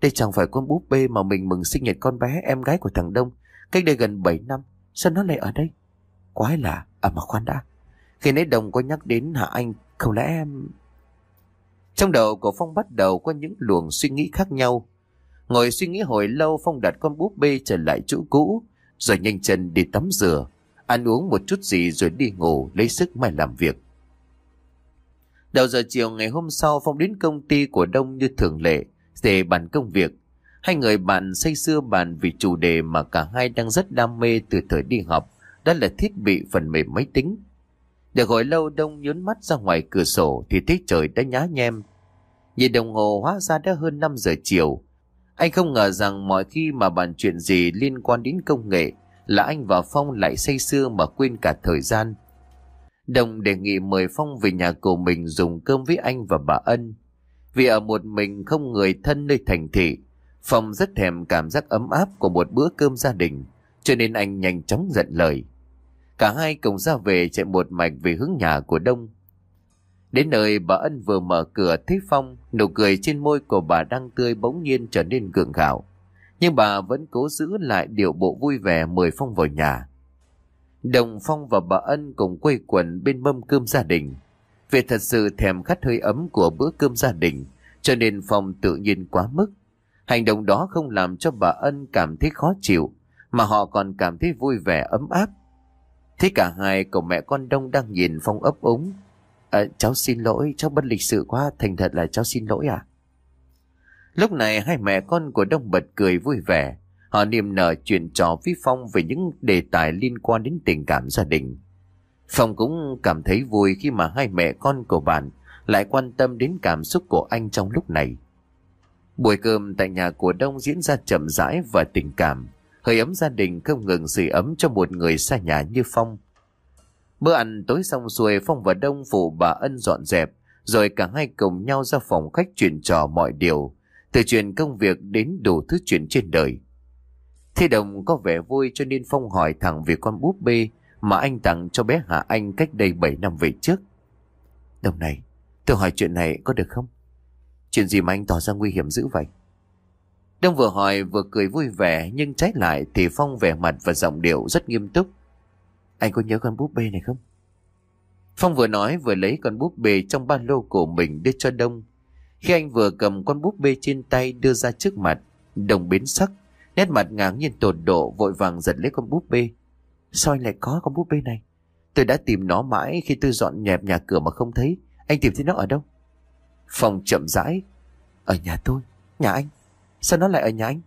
Đây chẳng phải con búp bê mà mình mừng sinh nhật con bé, em gái của thằng Đông. Cách đây gần 7 năm. Sao nó lại ở đây? Quái lạ. À mà khoan đã. Khi nãy Đồng có nhắc đến hả anh? Không lẽ em... Trong đầu của Phong bắt đầu có những luồng suy nghĩ khác nhau. Ngồi suy nghĩ hồi lâu, Phong đặt con búp bê trở lại chỗ cũ rồi nhanh chân đi tắm rửa, ăn uống một chút gì rồi đi ngủ lấy sức mai làm việc. Đầu giờ chiều ngày hôm sau Phong đến công ty của Đông như thường lệ để bàn công việc. Hai người bạn say sưa bàn vì chủ đề mà cả hai đang rất đam mê từ thời đi học, đó là thiết bị phần mềm máy tính. Được hồi lâu Đông nhớn mắt ra ngoài cửa sổ thì thấy trời đã nhá nhem. Nhìn đồng hồ hóa ra đã hơn 5 giờ chiều, anh không ngờ rằng mọi khi mà bàn chuyện gì liên quan đến công nghệ là anh và Phong lại say sưa mà quên cả thời gian. Đồng đề nghị mời Phong về nhà của mình dùng cơm với anh và bà Ân. Vì ở một mình không người thân nơi thành thị, Phong rất thèm cảm giác ấm áp của một bữa cơm gia đình, cho nên anh nhanh chóng giận lời. Cả hai cùng ra về chạy một mạch về hướng nhà của Đông. Đến nơi bà Ân vừa mở cửa thấy Phong, nụ cười trên môi của bà đang tươi bỗng nhiên trở nên gượng gạo. Nhưng bà vẫn cố giữ lại điều bộ vui vẻ mời Phong vào nhà. Đồng Phong và bà Ân cùng quây quần bên mâm cơm gia đình. Vì thật sự thèm khát hơi ấm của bữa cơm gia đình, cho nên Phong tự nhiên quá mức. Hành động đó không làm cho bà Ân cảm thấy khó chịu, mà họ còn cảm thấy vui vẻ ấm áp. Thế cả hai cậu mẹ con Đông đang nhìn Phong ấp úng, À, cháu xin lỗi, cháu bất lịch sự quá, thành thật là cháu xin lỗi à? Lúc này hai mẹ con của Đông bật cười vui vẻ. Họ niềm nở chuyện trò với Phong về những đề tài liên quan đến tình cảm gia đình. Phong cũng cảm thấy vui khi mà hai mẹ con của bạn lại quan tâm đến cảm xúc của anh trong lúc này. Buổi cơm tại nhà của Đông diễn ra chậm rãi và tình cảm, Hơi ấm gia đình không ngừng sưởi ấm cho một người xa nhà như Phong. Bữa ăn tối xong xuôi Phong và Đông phụ bà Ân dọn dẹp, rồi cả hai cùng nhau ra phòng khách chuyện trò mọi điều, từ chuyện công việc đến đủ thứ chuyện trên đời. thế Đồng có vẻ vui cho nên Phong hỏi thẳng về con búp bê mà anh tặng cho bé Hạ Anh cách đây 7 năm về trước. Đồng này, tôi hỏi chuyện này có được không? Chuyện gì mà anh tỏ ra nguy hiểm dữ vậy? Đông vừa hỏi vừa cười vui vẻ nhưng trái lại thì Phong vẻ mặt và giọng điệu rất nghiêm túc. Anh có nhớ con búp bê này không? Phong vừa nói vừa lấy con búp bê trong ba lô của mình đưa cho Đông. Khi anh vừa cầm con búp bê trên tay đưa ra trước mặt, Đông biến sắc, nét mặt ngáng nhiên tột độ vội vàng giật lấy con búp bê. Sao anh lại có con búp bê này? Tôi đã tìm nó mãi khi tôi dọn nhẹp nhà cửa mà không thấy. Anh tìm thấy nó ở đâu? Phong chậm rãi. Ở nhà tôi, nhà anh. Sao nó lại ở nhà anh?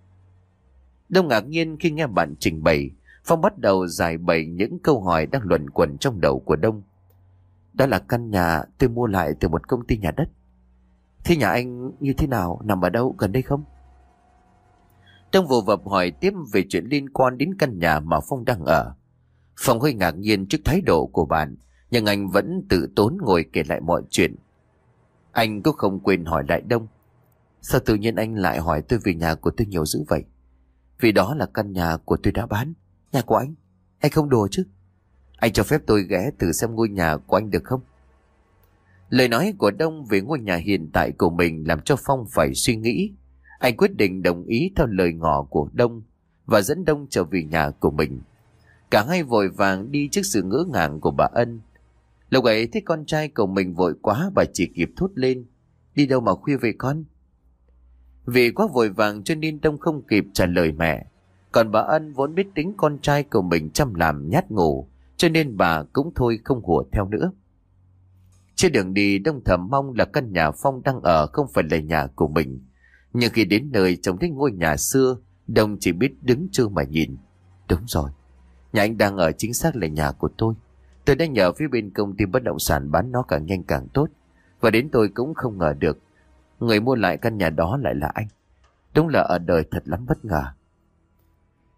Đông ngạc nhiên khi nghe bạn trình bày. Phong bắt đầu giải bày những câu hỏi đang luẩn quẩn trong đầu của Đông. Đó là căn nhà tôi mua lại từ một công ty nhà đất. Thế nhà anh như thế nào, nằm ở đâu, gần đây không? Đông vô vập hỏi tiếp về chuyện liên quan đến căn nhà mà Phong đang ở. Phong hơi ngạc nhiên trước thái độ của bạn, nhưng anh vẫn tự tốn ngồi kể lại mọi chuyện. Anh cũng không quên hỏi lại Đông. Sao tự nhiên anh lại hỏi tôi về nhà của tôi nhiều dữ vậy? Vì đó là căn nhà của tôi đã bán. Nhà của anh. Anh không đùa chứ? Anh cho phép tôi ghé thử xem ngôi nhà của anh được không? Lời nói của Đông về ngôi nhà hiện tại của mình làm cho Phong phải suy nghĩ. Anh quyết định đồng ý theo lời ngỏ của Đông và dẫn Đông trở về nhà của mình. Cả hai vội vàng đi trước sự ngỡ ngàng của bà Ân. Lúc ấy thấy con trai của mình vội quá, bà chỉ kịp thốt lên. Đi đâu mà khuya về con? Vì quá vội vàng cho nên Đông không kịp trả lời mẹ. Còn bà Ân vốn biết tính con trai của mình chăm làm nhát ngủ, cho nên bà cũng thôi không hùa theo nữa. Trên đường đi Đông thầm mong là căn nhà Phong đang ở không phải là nhà của mình. Nhưng khi đến nơi trông thấy ngôi nhà xưa, Đông chỉ biết đứng chưa mà nhìn. Đúng rồi, nhà anh đang ở chính xác là nhà của tôi. Tôi đã nhờ phía bên công ty bất động sản bán nó càng nhanh càng tốt. Và đến tôi cũng không ngờ được Người mua lại căn nhà đó lại là anh Đúng là ở đời thật lắm bất ngờ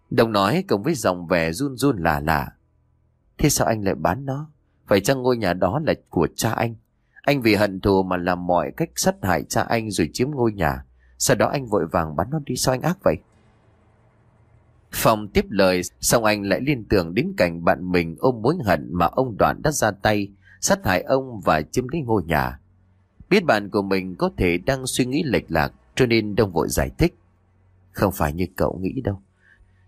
Đồng nói cùng với dòng vẻ run run là lạ Thế sao anh lại bán nó Phải chăng ngôi nhà đó là của cha anh Anh vì hận thù mà làm mọi cách sát hại cha anh rồi chiếm ngôi nhà Sau đó anh vội vàng bán nó đi sao anh ác vậy Phòng tiếp lời, Xong anh lại liên tưởng đến cảnh bạn mình ôm mối hận mà ông Đoạn đã ra tay, sát hại ông và chiếm lấy ngôi nhà. Biết bạn của mình có thể đang suy nghĩ lệch lạc, cho nên đông vội giải thích. Không phải như cậu nghĩ đâu.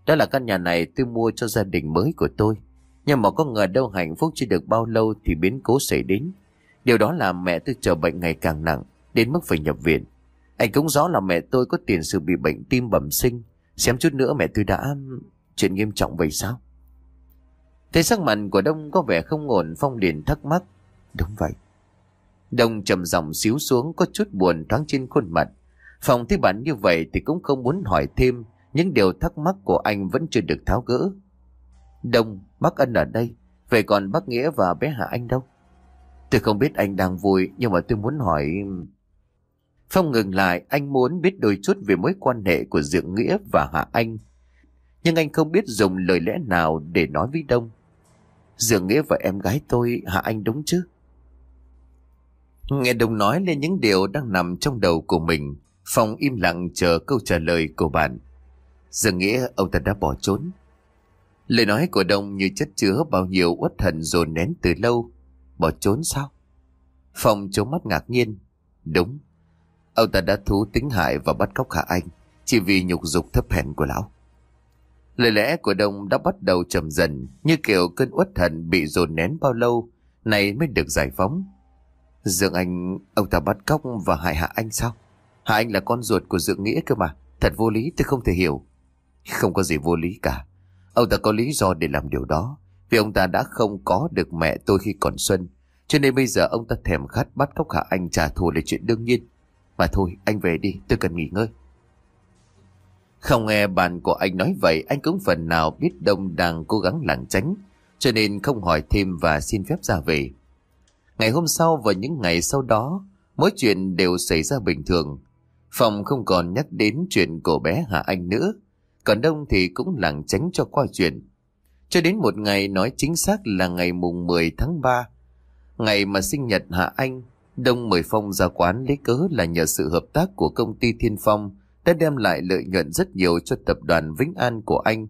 Đó là căn nhà này tôi mua cho gia đình mới của tôi. Nhưng mà có ngờ đâu hạnh phúc chưa được bao lâu thì biến cố xảy đến. Điều đó là mẹ tôi chờ bệnh ngày càng nặng, đến mức phải nhập viện. Anh cũng rõ là mẹ tôi có tiền sử bị bệnh tim bẩm sinh. Xem chút nữa mẹ tôi đã... Chuyện nghiêm trọng vậy sao? Thấy sắc mặt của Đông có vẻ không ổn Phong liền thắc mắc. Đúng vậy. Đông trầm giọng xíu xuống có chút buồn thoáng trên khuôn mặt. Phòng thấy bạn như vậy thì cũng không muốn hỏi thêm, những điều thắc mắc của anh vẫn chưa được tháo gỡ. Đông, bác Ân ở đây, vậy còn bác Nghĩa và bé Hạ Anh đâu? Tôi không biết anh đang vui, nhưng mà tôi muốn hỏi... Phong ngừng lại, anh muốn biết đôi chút về mối quan hệ của Dượng Nghĩa và Hạ Anh. Nhưng anh không biết dùng lời lẽ nào để nói với Đông. Dượng Nghĩa và em gái tôi, Hạ Anh đúng chứ? Nghe Đông nói lên những điều đang nằm trong đầu của mình, Phong im lặng chờ câu trả lời của bạn. Giờ nghĩa ông ta đã bỏ trốn. Lời nói của Đông như chất chứa bao nhiêu uất hận dồn nén từ lâu. Bỏ trốn sao? Phong trốn mắt ngạc nhiên. Đúng. Ông ta đã thú tính hại và bắt cóc Hạ Anh chỉ vì nhục dục thấp hèn của lão. Lời lẽ của Đông đã bắt đầu trầm dần như kiểu cơn uất hận bị dồn nén bao lâu này mới được giải phóng. Dương Anh, ông ta bắt cóc và hại Hạ Anh sao? Hạ Anh là con ruột của Dương Nghĩa cơ mà. Thật vô lý tôi không thể hiểu. Không có gì vô lý cả. Ông ta có lý do để làm điều đó. Vì ông ta đã không có được mẹ tôi khi còn xuân. Cho nên bây giờ ông ta thèm khát bắt cóc Hạ Anh trả thù là chuyện đương nhiên. Mà thôi, anh về đi, tôi cần nghỉ ngơi. Không nghe bạn của anh nói vậy, anh cũng phần nào biết Đông đang cố gắng lảng tránh. Cho nên không hỏi thêm và xin phép ra về. Ngày hôm sau và những ngày sau đó, mỗi chuyện đều xảy ra bình thường. Phòng không còn nhắc đến chuyện của bé Hà Anh nữa. Còn Đông thì cũng lảng tránh cho qua chuyện. Cho đến một ngày nói chính xác là ngày mùng 10 tháng 3. Ngày mà sinh nhật Hạ Anh, Đông mời Phong ra quán lấy cớ là nhờ sự hợp tác của công ty Thiên Phong đã đem lại lợi nhuận rất nhiều cho tập đoàn Vĩnh An của anh.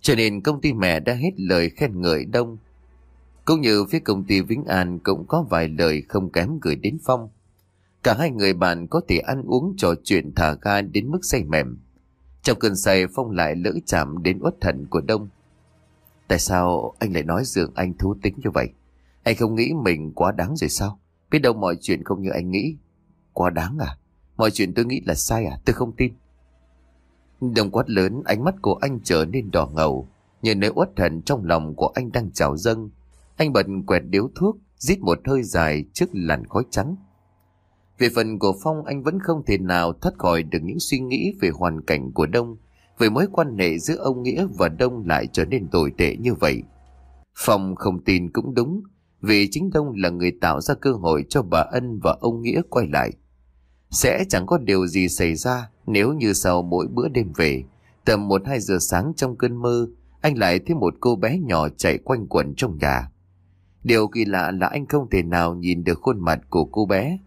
Cho nên công ty mẹ đã hết lời khen ngợi Đông. Cũng như phía công ty Vĩnh An cũng có vài lời không kém gửi đến Phong. Cả hai người bạn có thể ăn uống trò chuyện thả ga đến mức say mềm. Trong cơn say Phong lại lỡ chạm đến uất thần của Đông. Tại sao anh lại nói dường anh thú tính như vậy? Anh không nghĩ mình quá đáng rồi sao? Biết đâu mọi chuyện không như anh nghĩ. Quá đáng à? Mọi chuyện tôi nghĩ là sai à? Tôi không tin. Đồng quát lớn ánh mắt của anh trở nên đỏ ngầu. nhìn nơi uất thần trong lòng của anh đang trào dâng. Anh bật quẹt điếu thuốc, rít một hơi dài trước làn khói trắng. Về phần của Phong anh vẫn không thể nào thoát khỏi được những suy nghĩ về hoàn cảnh của Đông, về mối quan hệ giữa ông Nghĩa và Đông lại trở nên tồi tệ như vậy. Phong không tin cũng đúng, vì chính Đông là người tạo ra cơ hội cho bà Ân và ông Nghĩa quay lại. Sẽ chẳng có điều gì xảy ra nếu như sau mỗi bữa đêm về, tầm 1-2 giờ sáng trong cơn mơ, anh lại thấy một cô bé nhỏ chạy quanh quẩn trong nhà. Điều kỳ lạ là anh không thể nào nhìn được khuôn mặt của cô bé.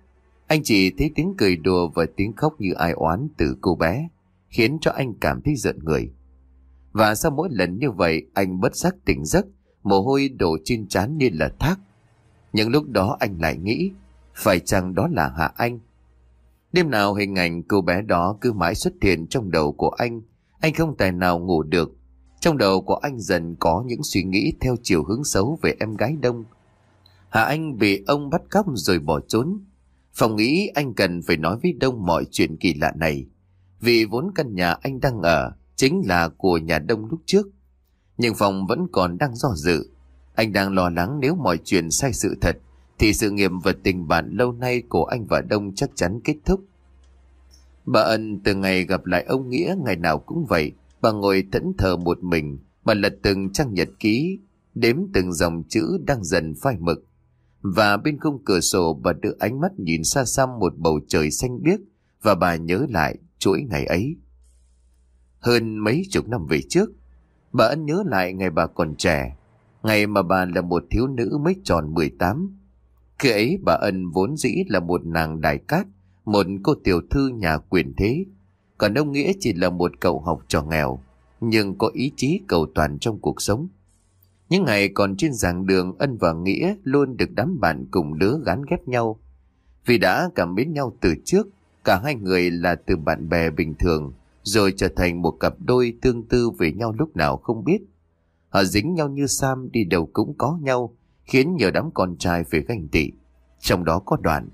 Anh chỉ thấy tiếng cười đùa và tiếng khóc như ai oán từ cô bé, khiến cho anh cảm thấy giận người. Và sau mỗi lần như vậy, anh bất giác tỉnh giấc, mồ hôi đổ trên trán như là thác. Nhưng lúc đó anh lại nghĩ, phải chăng đó là Hạ Anh? Đêm nào hình ảnh cô bé đó cứ mãi xuất hiện trong đầu của anh, anh không tài nào ngủ được. Trong đầu của anh dần có những suy nghĩ theo chiều hướng xấu về em gái Đông. Hạ Anh bị ông bắt cóc rồi bỏ trốn. Phòng nghĩ anh cần phải nói với Đông mọi chuyện kỳ lạ này. Vì vốn căn nhà anh đang ở chính là của nhà Đông lúc trước. Nhưng Phòng vẫn còn đang do dự. Anh đang lo lắng nếu mọi chuyện sai sự thật thì sự nghiệp và tình bạn lâu nay của anh và Đông chắc chắn kết thúc. Bà Ân từ ngày gặp lại ông Nghĩa ngày nào cũng vậy, bà ngồi thẫn thờ một mình mà lật từng trang nhật ký, đếm từng dòng chữ đang dần phai mực. Và bên khung cửa sổ bà đưa ánh mắt nhìn xa xăm một bầu trời xanh biếc và bà nhớ lại chuỗi ngày ấy. Hơn mấy chục năm về trước, bà Ân nhớ lại ngày bà còn trẻ, ngày mà bà là một thiếu nữ mới tròn 18. Khi ấy bà Ân vốn dĩ là một nàng đại cát, một cô tiểu thư nhà quyền thế. Còn ông Nghĩa chỉ là một cậu học trò nghèo, nhưng có ý chí cầu toàn trong cuộc sống. Những ngày còn trên giảng đường Ân và Nghĩa luôn được đám bạn cùng lứa gắn ghép nhau. Vì đã cảm mến nhau từ trước, cả hai người là từ bạn bè bình thường, rồi trở thành một cặp đôi tương tư về nhau lúc nào không biết. Họ dính nhau như Sam đi đâu cũng có nhau, khiến nhiều đám con trai phải ganh tị. Trong đó có đoạn.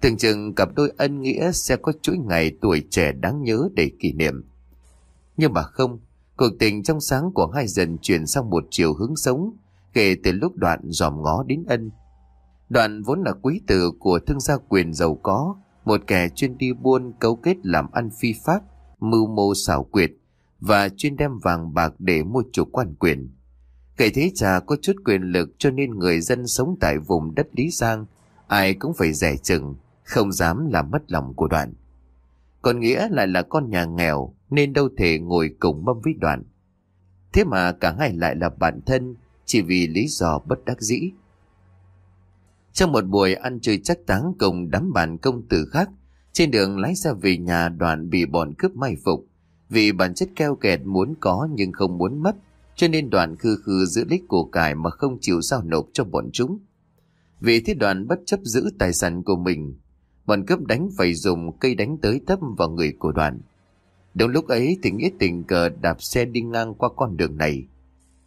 Tưởng chừng cặp đôi ân nghĩa sẽ có chuỗi ngày tuổi trẻ đáng nhớ để kỷ niệm. Nhưng mà không, cuộc tình trong sáng của hai dần chuyển sang một chiều hướng sống kể từ lúc đoạn dòm ngó đến ân. Đoạn vốn là quý tử của thương gia quyền giàu có, một kẻ chuyên đi buôn cấu kết làm ăn phi pháp, mưu mô xảo quyệt và chuyên đem vàng bạc để mua chủ quan quyền. Kể thế trà có chút quyền lực cho nên người dân sống tại vùng đất Lý Giang, ai cũng phải rẻ chừng, không dám làm mất lòng của đoạn. Còn Nghĩa lại là con nhà nghèo nên đâu thể ngồi cùng mâm với đoạn. Thế mà cả hai lại là bạn thân chỉ vì lý do bất đắc dĩ. Trong một buổi ăn chơi chắc táng cùng đám bạn công tử khác, trên đường lái xe về nhà đoạn bị bọn cướp may phục. Vì bản chất keo kẹt muốn có nhưng không muốn mất, cho nên đoàn khư khư giữ lít của cải mà không chịu giao nộp cho bọn chúng. Vì thế đoàn bất chấp giữ tài sản của mình, bọn cướp đánh phải dùng cây đánh tới tấp vào người của đoàn. Đúng lúc ấy thì Nghĩa tình cờ đạp xe đi ngang qua con đường này.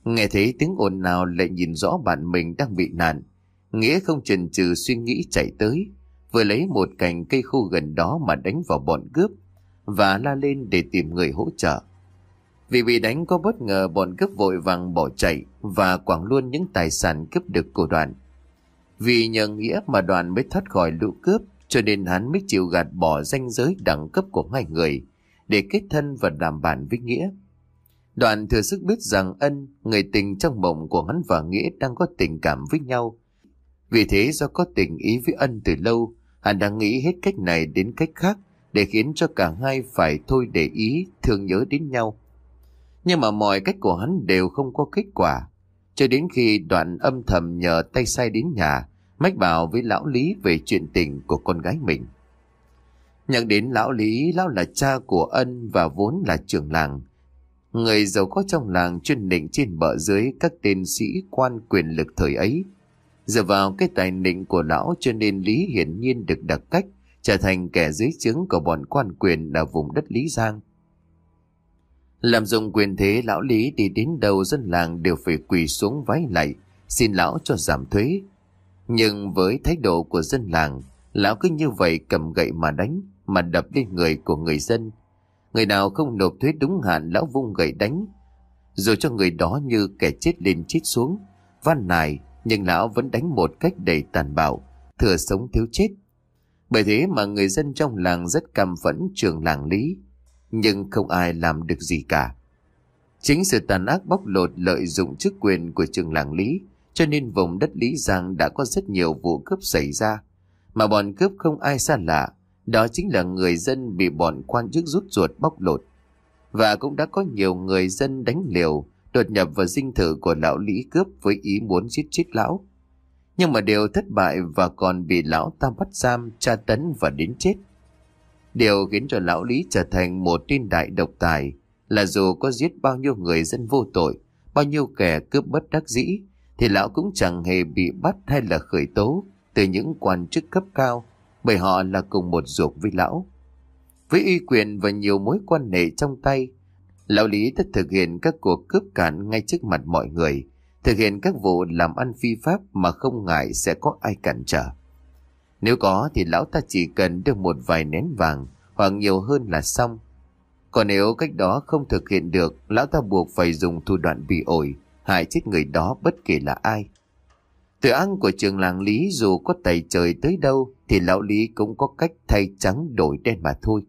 Nghe thấy tiếng ồn nào lại nhìn rõ bạn mình đang bị nạn. Nghĩa không chần chừ suy nghĩ chạy tới, vừa lấy một cành cây khô gần đó mà đánh vào bọn cướp và la lên để tìm người hỗ trợ. Vì bị đánh có bất ngờ bọn cướp vội vàng bỏ chạy và quảng luôn những tài sản cướp được của đoàn. Vì nhờ nghĩa mà đoàn mới thoát khỏi lũ cướp cho nên hắn mới chịu gạt bỏ danh giới đẳng cấp của hai người để kết thân và đảm bản với nghĩa. Đoàn thừa sức biết rằng ân, người tình trong mộng của hắn và nghĩa đang có tình cảm với nhau. Vì thế do có tình ý với ân từ lâu, hắn đang nghĩ hết cách này đến cách khác để khiến cho cả hai phải thôi để ý, thương nhớ đến nhau. Nhưng mà mọi cách của hắn đều không có kết quả. Cho đến khi đoạn âm thầm nhờ tay sai đến nhà, mách bảo với lão Lý về chuyện tình của con gái mình. Nhận đến lão Lý, lão là cha của ân và vốn là trưởng làng. Người giàu có trong làng chuyên định trên bờ dưới các tên sĩ quan quyền lực thời ấy. Dựa vào cái tài nịnh của lão cho nên Lý hiển nhiên được đặc cách trở thành kẻ dưới trướng của bọn quan quyền ở vùng đất Lý Giang. Làm dùng quyền thế lão Lý đi đến đầu dân làng đều phải quỳ xuống vái lạy, xin lão cho giảm thuế. Nhưng với thái độ của dân làng, lão cứ như vậy cầm gậy mà đánh, mà đập lên người của người dân. Người nào không nộp thuế đúng hạn lão vung gậy đánh, rồi cho người đó như kẻ chết lên chết xuống. Van nài, nhưng lão vẫn đánh một cách đầy tàn bạo, thừa sống thiếu chết. Bởi thế mà người dân trong làng rất căm phẫn trường làng Lý, nhưng không ai làm được gì cả. Chính sự tàn ác bóc lột lợi dụng chức quyền của trường làng Lý, cho nên vùng đất Lý Giang đã có rất nhiều vụ cướp xảy ra. Mà bọn cướp không ai xa lạ, đó chính là người dân bị bọn quan chức rút ruột bóc lột. Và cũng đã có nhiều người dân đánh liều, đột nhập vào dinh thự của lão Lý cướp với ý muốn giết chết lão. Nhưng mà đều thất bại và còn bị lão ta bắt giam, tra tấn và đến chết. Điều khiến cho lão Lý trở thành một tin đại độc tài là dù có giết bao nhiêu người dân vô tội, bao nhiêu kẻ cướp bất đắc dĩ, thì lão cũng chẳng hề bị bắt hay là khởi tố từ những quan chức cấp cao, bởi họ là cùng một ruột với lão. Với uy quyền và nhiều mối quan hệ trong tay, lão Lý đã thực hiện các cuộc cướp cản ngay trước mặt mọi người, thực hiện các vụ làm ăn phi pháp mà không ngại sẽ có ai cản trở. Nếu có thì lão ta chỉ cần được một vài nén vàng hoặc nhiều hơn là xong. Còn nếu cách đó không thực hiện được, lão ta buộc phải dùng thủ đoạn bị ổi, hại chết người đó bất kể là ai. Từ ăn của trường làng Lý dù có tẩy trời tới đâu thì lão Lý cũng có cách thay trắng đổi đen mà thôi.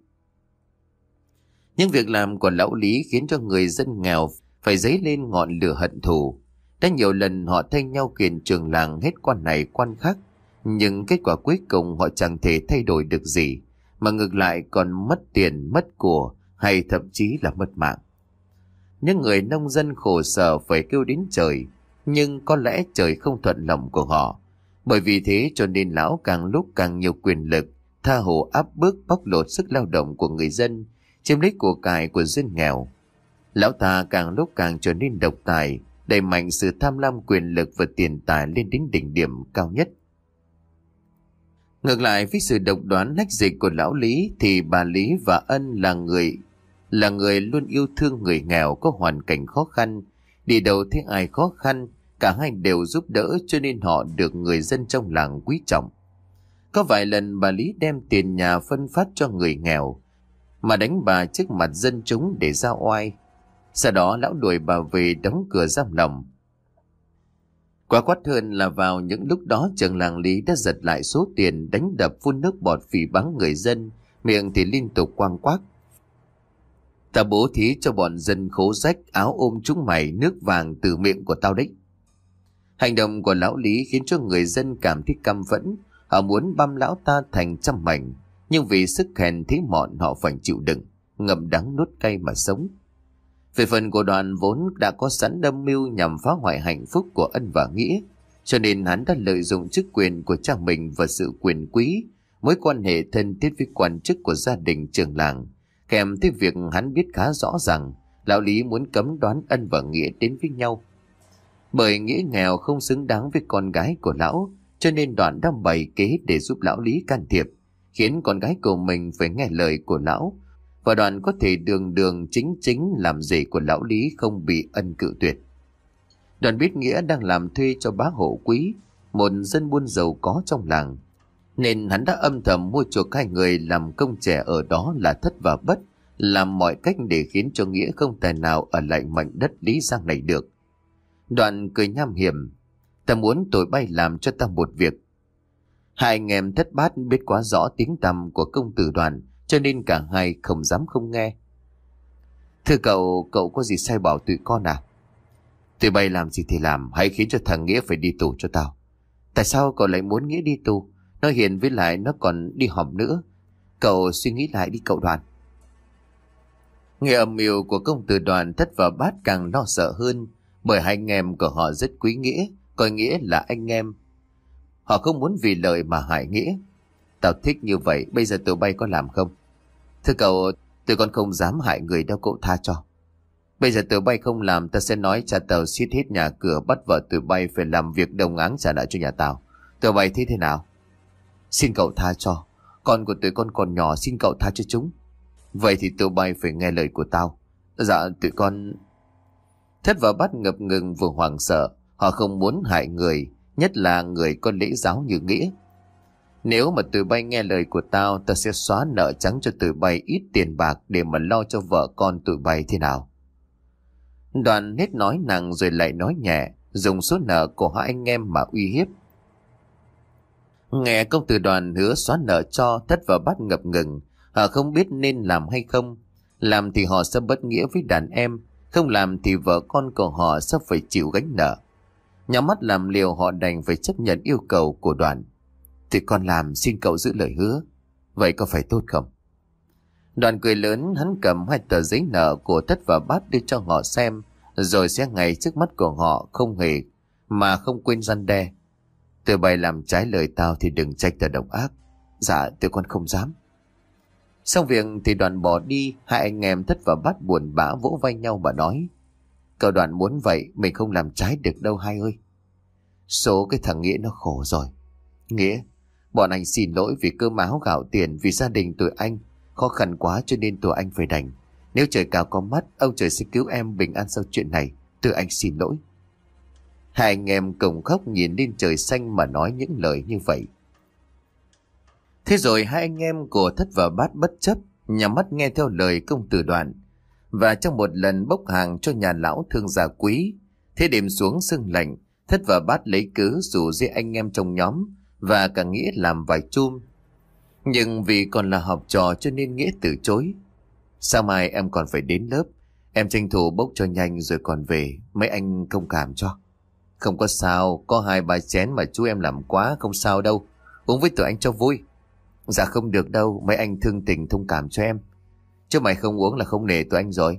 Những việc làm của lão Lý khiến cho người dân nghèo phải dấy lên ngọn lửa hận thù. Đã nhiều lần họ thay nhau kiện trường làng hết quan này quan khác nhưng kết quả cuối cùng họ chẳng thể thay đổi được gì, mà ngược lại còn mất tiền, mất của, hay thậm chí là mất mạng. Những người nông dân khổ sở phải kêu đến trời, nhưng có lẽ trời không thuận lòng của họ. Bởi vì thế cho nên lão càng lúc càng nhiều quyền lực, tha hồ áp bức bóc lột sức lao động của người dân, chiếm lấy của cải của dân nghèo. Lão ta càng lúc càng trở nên độc tài, đẩy mạnh sự tham lam quyền lực và tiền tài lên đến đỉnh điểm cao nhất. Ngược lại với sự độc đoán nách dịch của lão Lý thì bà Lý và Ân là người là người luôn yêu thương người nghèo có hoàn cảnh khó khăn. Đi đầu thấy ai khó khăn, cả hai đều giúp đỡ cho nên họ được người dân trong làng quý trọng. Có vài lần bà Lý đem tiền nhà phân phát cho người nghèo, mà đánh bà trước mặt dân chúng để ra oai. Sau đó lão đuổi bà về đóng cửa giam lòng, Quá quát hơn là vào những lúc đó trường làng Lý đã giật lại số tiền đánh đập phun nước bọt phỉ bắn người dân, miệng thì liên tục quang quát. Ta bố thí cho bọn dân khố rách áo ôm chúng mày nước vàng từ miệng của tao đấy. Hành động của lão Lý khiến cho người dân cảm thấy căm phẫn, họ muốn băm lão ta thành trăm mảnh, nhưng vì sức hèn thế mọn họ phải chịu đựng, ngậm đắng nuốt cay mà sống. Về phần của đoàn vốn đã có sẵn đâm mưu nhằm phá hoại hạnh phúc của ân và nghĩa, cho nên hắn đã lợi dụng chức quyền của cha mình và sự quyền quý, mối quan hệ thân thiết với quan chức của gia đình trường làng, kèm tới việc hắn biết khá rõ rằng lão Lý muốn cấm đoán ân và nghĩa đến với nhau. Bởi nghĩa nghèo không xứng đáng với con gái của lão, cho nên đoàn đã bày kế để giúp lão Lý can thiệp, khiến con gái của mình phải nghe lời của lão và đoàn có thể đường đường chính chính làm gì của lão Lý không bị ân cự tuyệt. Đoàn biết Nghĩa đang làm thuê cho bá hộ quý, một dân buôn giàu có trong làng, nên hắn đã âm thầm mua chuộc hai người làm công trẻ ở đó là thất và bất, làm mọi cách để khiến cho Nghĩa không tài nào ở lại mảnh đất Lý Giang này được. Đoàn cười nham hiểm, ta muốn tụi bay làm cho ta một việc. Hai anh em thất bát biết quá rõ tiếng tăm của công tử đoàn, cho nên cả hai không dám không nghe. Thưa cậu, cậu có gì sai bảo tụi con à? Tụi bay làm gì thì làm, hãy khiến cho thằng Nghĩa phải đi tù cho tao. Tại sao cậu lại muốn Nghĩa đi tù? Nó hiện với lại nó còn đi họp nữa. Cậu suy nghĩ lại đi cậu đoàn. Nghe âm mưu của công tử đoàn thất và bát càng lo sợ hơn bởi hai anh em của họ rất quý nghĩa, coi nghĩa là anh em. Họ không muốn vì lợi mà hại nghĩa. Tao thích như vậy, bây giờ tụi bay có làm không? Thưa cậu, tụi con không dám hại người đâu cậu tha cho. Bây giờ tụi bay không làm, ta sẽ nói cha tàu suýt hết nhà cửa bắt vợ tụi bay phải làm việc đồng áng trả lại cho nhà tao. Tụi bay thấy thế nào? Xin cậu tha cho. Con của tụi con còn nhỏ xin cậu tha cho chúng. Vậy thì tụi bay phải nghe lời của tao. Dạ tụi con... Thất và bắt ngập ngừng vừa hoảng sợ. Họ không muốn hại người, nhất là người có lễ giáo như nghĩa. Nếu mà tụi bay nghe lời của tao, tao sẽ xóa nợ trắng cho tụi bay ít tiền bạc để mà lo cho vợ con tụi bay thế nào. Đoàn hết nói nặng rồi lại nói nhẹ, dùng số nợ của hai anh em mà uy hiếp. Nghe công tử đoàn hứa xóa nợ cho thất và bắt ngập ngừng, họ không biết nên làm hay không. Làm thì họ sẽ bất nghĩa với đàn em, không làm thì vợ con của họ sẽ phải chịu gánh nợ. Nhắm mắt làm liều họ đành phải chấp nhận yêu cầu của đoàn. Thì con làm xin cậu giữ lời hứa. Vậy có phải tốt không? Đoàn cười lớn hắn cầm hai tờ giấy nợ của thất và bát đưa cho họ xem, rồi sẽ ngay trước mắt của họ không hề, mà không quên răn đe. Từ bày làm trái lời tao thì đừng trách tao độc ác. Dạ, tụi con không dám. Xong việc thì đoàn bỏ đi, hai anh em thất và bắt buồn bã vỗ vai nhau mà nói. Cậu đoàn muốn vậy, mình không làm trái được đâu hai ơi. Số cái thằng Nghĩa nó khổ rồi. Nghĩa, bọn anh xin lỗi vì cơm áo gạo tiền vì gia đình tụi anh Khó khăn quá cho nên tụi anh phải đành. Nếu trời cao có mắt, ông trời sẽ cứu em bình an sau chuyện này. Tụi anh xin lỗi. Hai anh em cùng khóc nhìn lên trời xanh mà nói những lời như vậy. Thế rồi hai anh em của thất và bát bất chấp, nhắm mắt nghe theo lời công tử đoàn. Và trong một lần bốc hàng cho nhà lão thương gia quý, thế đêm xuống sưng lạnh, thất và bát lấy cớ rủ dê anh em trong nhóm và cả nghĩa làm vài chum nhưng vì còn là học trò cho nên Nghĩa từ chối. Sao mai em còn phải đến lớp? Em tranh thủ bốc cho nhanh rồi còn về. Mấy anh không cảm cho. Không có sao, có hai ba chén mà chú em làm quá, không sao đâu. Uống với tụi anh cho vui. Dạ không được đâu, mấy anh thương tình thông cảm cho em. Chứ mày không uống là không nể tụi anh rồi.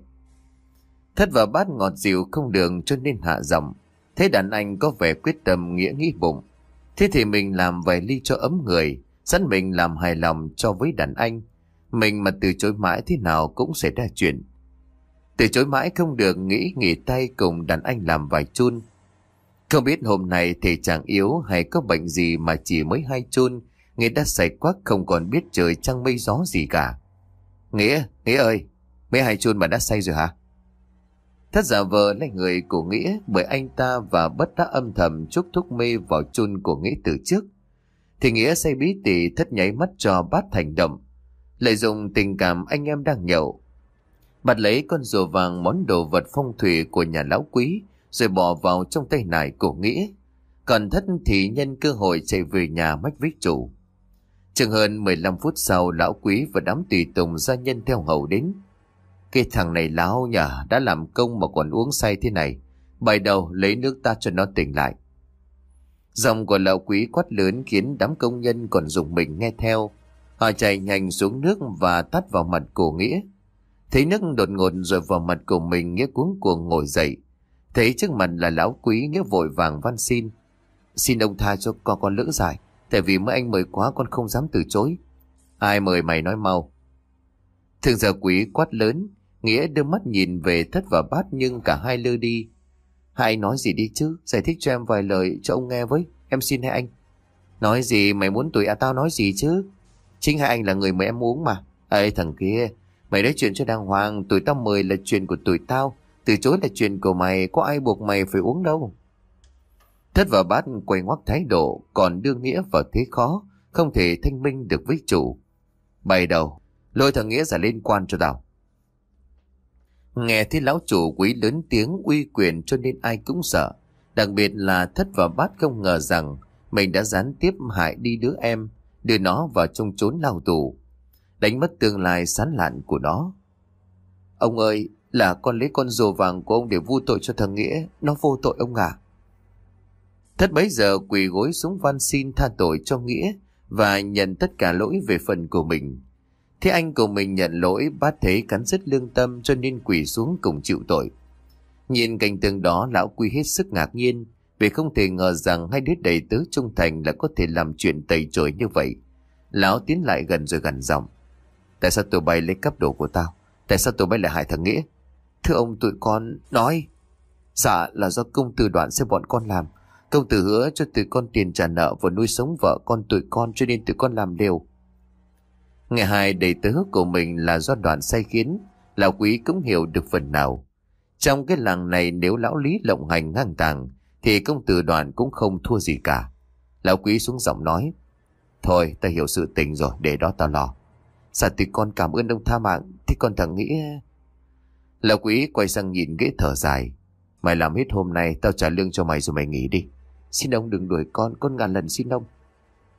Thất và bát ngọt dịu không đường cho nên hạ giọng. Thế đàn anh có vẻ quyết tâm nghĩa nghĩ bụng. Thế thì mình làm vài ly cho ấm người sẵn mình làm hài lòng cho với đàn anh. Mình mà từ chối mãi thế nào cũng sẽ ra chuyện. Từ chối mãi không được nghĩ nghỉ tay cùng đàn anh làm vài chun. Không biết hôm nay thể trạng yếu hay có bệnh gì mà chỉ mới hai chun, Nghĩa đã say quắc không còn biết trời trăng mây gió gì cả. Nghĩa, Nghĩa ơi, mấy hai chun mà đã say rồi hả? Thất giả vờ lấy người của Nghĩa bởi anh ta và bất đã âm thầm chúc thúc mê vào chun của Nghĩa từ trước. Thì Nghĩa say bí tỉ thất nháy mắt cho bát thành động. Lợi dụng tình cảm anh em đang nhậu. Bạt lấy con rùa vàng món đồ vật phong thủy của nhà lão quý rồi bỏ vào trong tay nải của Nghĩa. Còn thất thì nhân cơ hội chạy về nhà mách với chủ. Chừng hơn 15 phút sau, lão quý và đám tùy tùng gia nhân theo hầu đến. Cái thằng này lão nhờ đã làm công mà còn uống say thế này. Bài đầu, lấy nước ta cho nó tỉnh lại. Dòng của lão quý quát lớn khiến đám công nhân còn dùng mình nghe theo. Họ chạy nhanh xuống nước và tắt vào mặt cổ Nghĩa. Thấy nước đột ngột rồi vào mặt của mình, Nghĩa cuống cuồng ngồi dậy. Thấy trước mặt là lão quý, Nghĩa vội vàng van xin. Xin ông tha cho con con lỡ dài. Tại vì mới anh mời quá con không dám từ chối. Ai mời mày nói mau. Thường giờ quý quát lớn. Nghĩa đưa mắt nhìn về thất và bát nhưng cả hai lơ đi. Hai anh nói gì đi chứ? Giải thích cho em vài lời cho ông nghe với. Em xin hai anh. Nói gì? Mày muốn tụi à tao nói gì chứ? Chính hai anh là người mời em uống mà. Ê, thằng kia. Mày nói chuyện cho đàng hoàng. Tụi tao mời là chuyện của tụi tao. Từ chối là chuyện của mày. Có ai buộc mày phải uống đâu? Thất và bát quay ngoắc thái độ Còn đưa Nghĩa vào thế khó Không thể thanh minh được với chủ Bày đầu Lôi thằng Nghĩa ra liên quan cho tao Nghe thấy lão chủ quý lớn tiếng uy quyền cho nên ai cũng sợ. Đặc biệt là thất và bát không ngờ rằng mình đã gián tiếp hại đi đứa em, đưa nó vào trong chốn lao tù. Đánh mất tương lai sán lạn của nó. Ông ơi, là con lấy con rùa vàng của ông để vu tội cho thằng Nghĩa, nó vô tội ông à. Thất bấy giờ quỳ gối xuống van xin tha tội cho Nghĩa và nhận tất cả lỗi về phần của mình. Thế anh của mình nhận lỗi, bát thế cắn rứt lương tâm cho nên quỳ xuống cùng chịu tội. Nhìn cảnh tượng đó, lão quy hết sức ngạc nhiên, vì không thể ngờ rằng hai đứa đầy tớ trung thành là có thể làm chuyện tẩy trời như vậy. Lão tiến lại gần rồi gần giọng. Tại sao tụi bay lấy cắp đồ của tao? Tại sao tụi bay lại hại thằng Nghĩa? Thưa ông tụi con, nói. Dạ là do công từ đoạn sẽ bọn con làm. Công tử hứa cho tụi con tiền trả nợ và nuôi sống vợ con tụi con cho nên tụi con làm đều. Ngày hai đầy tớ của mình là do đoạn say khiến, lão quý cũng hiểu được phần nào. Trong cái làng này nếu lão lý lộng hành ngang tàng, thì công tử đoàn cũng không thua gì cả. Lão quý xuống giọng nói, Thôi ta hiểu sự tình rồi, để đó ta lo. Sao tụi con cảm ơn ông tha mạng, thì con thằng nghĩ... Lão quý quay sang nhìn ghế thở dài. Mày làm hết hôm nay, tao trả lương cho mày rồi mày nghỉ đi. Xin ông đừng đuổi con, con ngàn lần xin ông.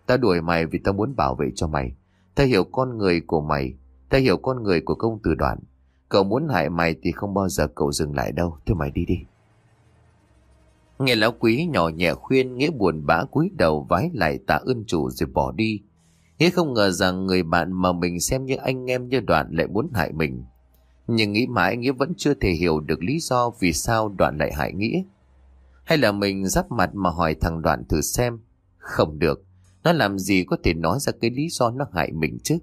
Ta đuổi mày vì ta muốn bảo vệ cho mày. Ta hiểu con người của mày, ta hiểu con người của công tử đoàn. Cậu muốn hại mày thì không bao giờ cậu dừng lại đâu, thôi mày đi đi. Nghe lão quý nhỏ nhẹ khuyên Nghĩa buồn bã cúi đầu vái lại tạ ơn chủ rồi bỏ đi. Nghĩa không ngờ rằng người bạn mà mình xem như anh em như đoạn lại muốn hại mình. Nhưng nghĩ mãi Nghĩa vẫn chưa thể hiểu được lý do vì sao đoạn lại hại Nghĩa. Hay là mình giáp mặt mà hỏi thằng đoạn thử xem. Không được, nó làm gì có thể nói ra cái lý do nó hại mình chứ.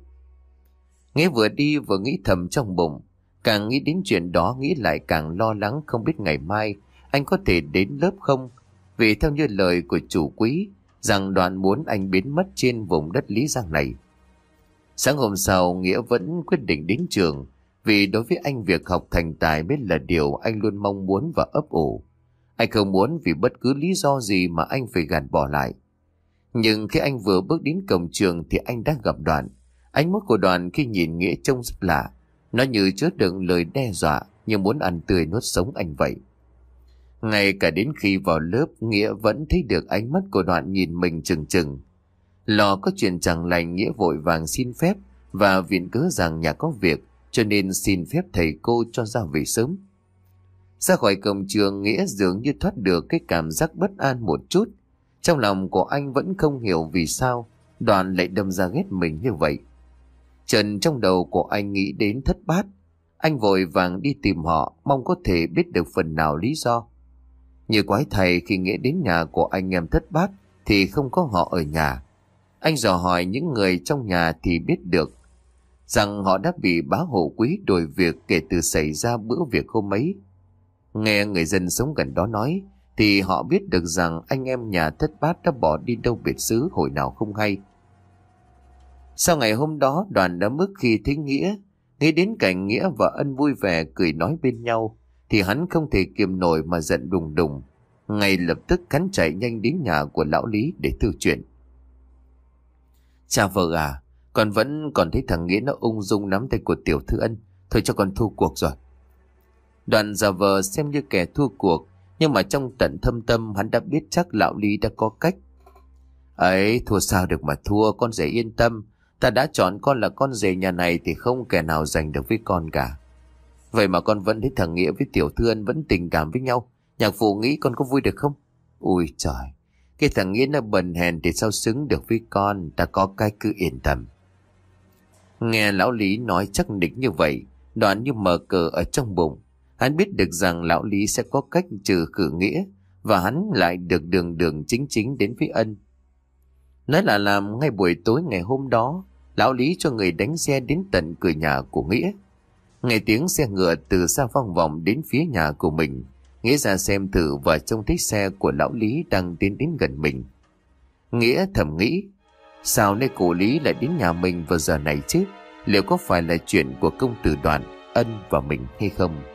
Nghĩa vừa đi vừa nghĩ thầm trong bụng. Càng nghĩ đến chuyện đó nghĩ lại càng lo lắng không biết ngày mai anh có thể đến lớp không? Vì theo như lời của chủ quý, rằng đoàn muốn anh biến mất trên vùng đất Lý Giang này. Sáng hôm sau, Nghĩa vẫn quyết định đến trường, vì đối với anh việc học thành tài mới là điều anh luôn mong muốn và ấp ủ. Anh không muốn vì bất cứ lý do gì mà anh phải gạt bỏ lại. Nhưng khi anh vừa bước đến cổng trường thì anh đã gặp đoàn. Ánh mắt của đoàn khi nhìn Nghĩa trông rất lạ. Nó như chứa đựng lời đe dọa như muốn ăn tươi nuốt sống anh vậy. Ngay cả đến khi vào lớp, Nghĩa vẫn thấy được ánh mắt của đoạn nhìn mình chừng chừng. Lò có chuyện chẳng lành Nghĩa vội vàng xin phép và viện cớ rằng nhà có việc cho nên xin phép thầy cô cho ra về sớm. Ra khỏi cổng trường, Nghĩa dường như thoát được cái cảm giác bất an một chút. Trong lòng của anh vẫn không hiểu vì sao đoàn lại đâm ra ghét mình như vậy. Trần trong đầu của anh nghĩ đến thất bát. Anh vội vàng đi tìm họ, mong có thể biết được phần nào lý do. Như quái thầy, khi nghĩa đến nhà của anh em thất bát thì không có họ ở nhà. Anh dò hỏi những người trong nhà thì biết được rằng họ đã bị bá hộ quý đổi việc kể từ xảy ra bữa việc hôm ấy. Nghe người dân sống gần đó nói thì họ biết được rằng anh em nhà thất bát đã bỏ đi đâu biệt xứ hồi nào không hay. Sau ngày hôm đó đoàn đã mức khi thấy Nghĩa, nghĩ đến cảnh Nghĩa và Ân vui vẻ cười nói bên nhau thì hắn không thể kiềm nổi mà giận đùng đùng. Ngay lập tức hắn chạy nhanh đến nhà của lão Lý để thư chuyện. Cha vợ à, con vẫn còn thấy thằng Nghĩa nó ung dung nắm tay của tiểu thư ân. Thôi cho con thu cuộc rồi. Đoàn giả vờ xem như kẻ thua cuộc, nhưng mà trong tận thâm tâm hắn đã biết chắc lão Lý đã có cách. Ấy, thua sao được mà thua, con rể yên tâm. Ta đã chọn con là con rể nhà này thì không kẻ nào giành được với con cả. Vậy mà con vẫn thấy thằng Nghĩa với Tiểu Thư Ân vẫn tình cảm với nhau. Nhạc phụ nghĩ con có vui được không? Ui trời, cái thằng Nghĩa nó bần hèn thì sao xứng được với con, ta có cái cứ yên tâm. Nghe lão Lý nói chắc định như vậy, đoạn như mở cờ ở trong bụng. Hắn biết được rằng lão Lý sẽ có cách trừ khử Nghĩa, và hắn lại được đường đường chính chính đến với ân. Nói là làm ngay buổi tối ngày hôm đó, lão Lý cho người đánh xe đến tận cửa nhà của Nghĩa. Nghe tiếng xe ngựa từ xa vòng vòng đến phía nhà của mình. Nghĩa ra xem thử và trông thấy xe của lão Lý đang tiến đến gần mình. Nghĩa thầm nghĩ, sao nay cụ Lý lại đến nhà mình vào giờ này chứ? Liệu có phải là chuyện của công tử đoàn, ân và mình hay không?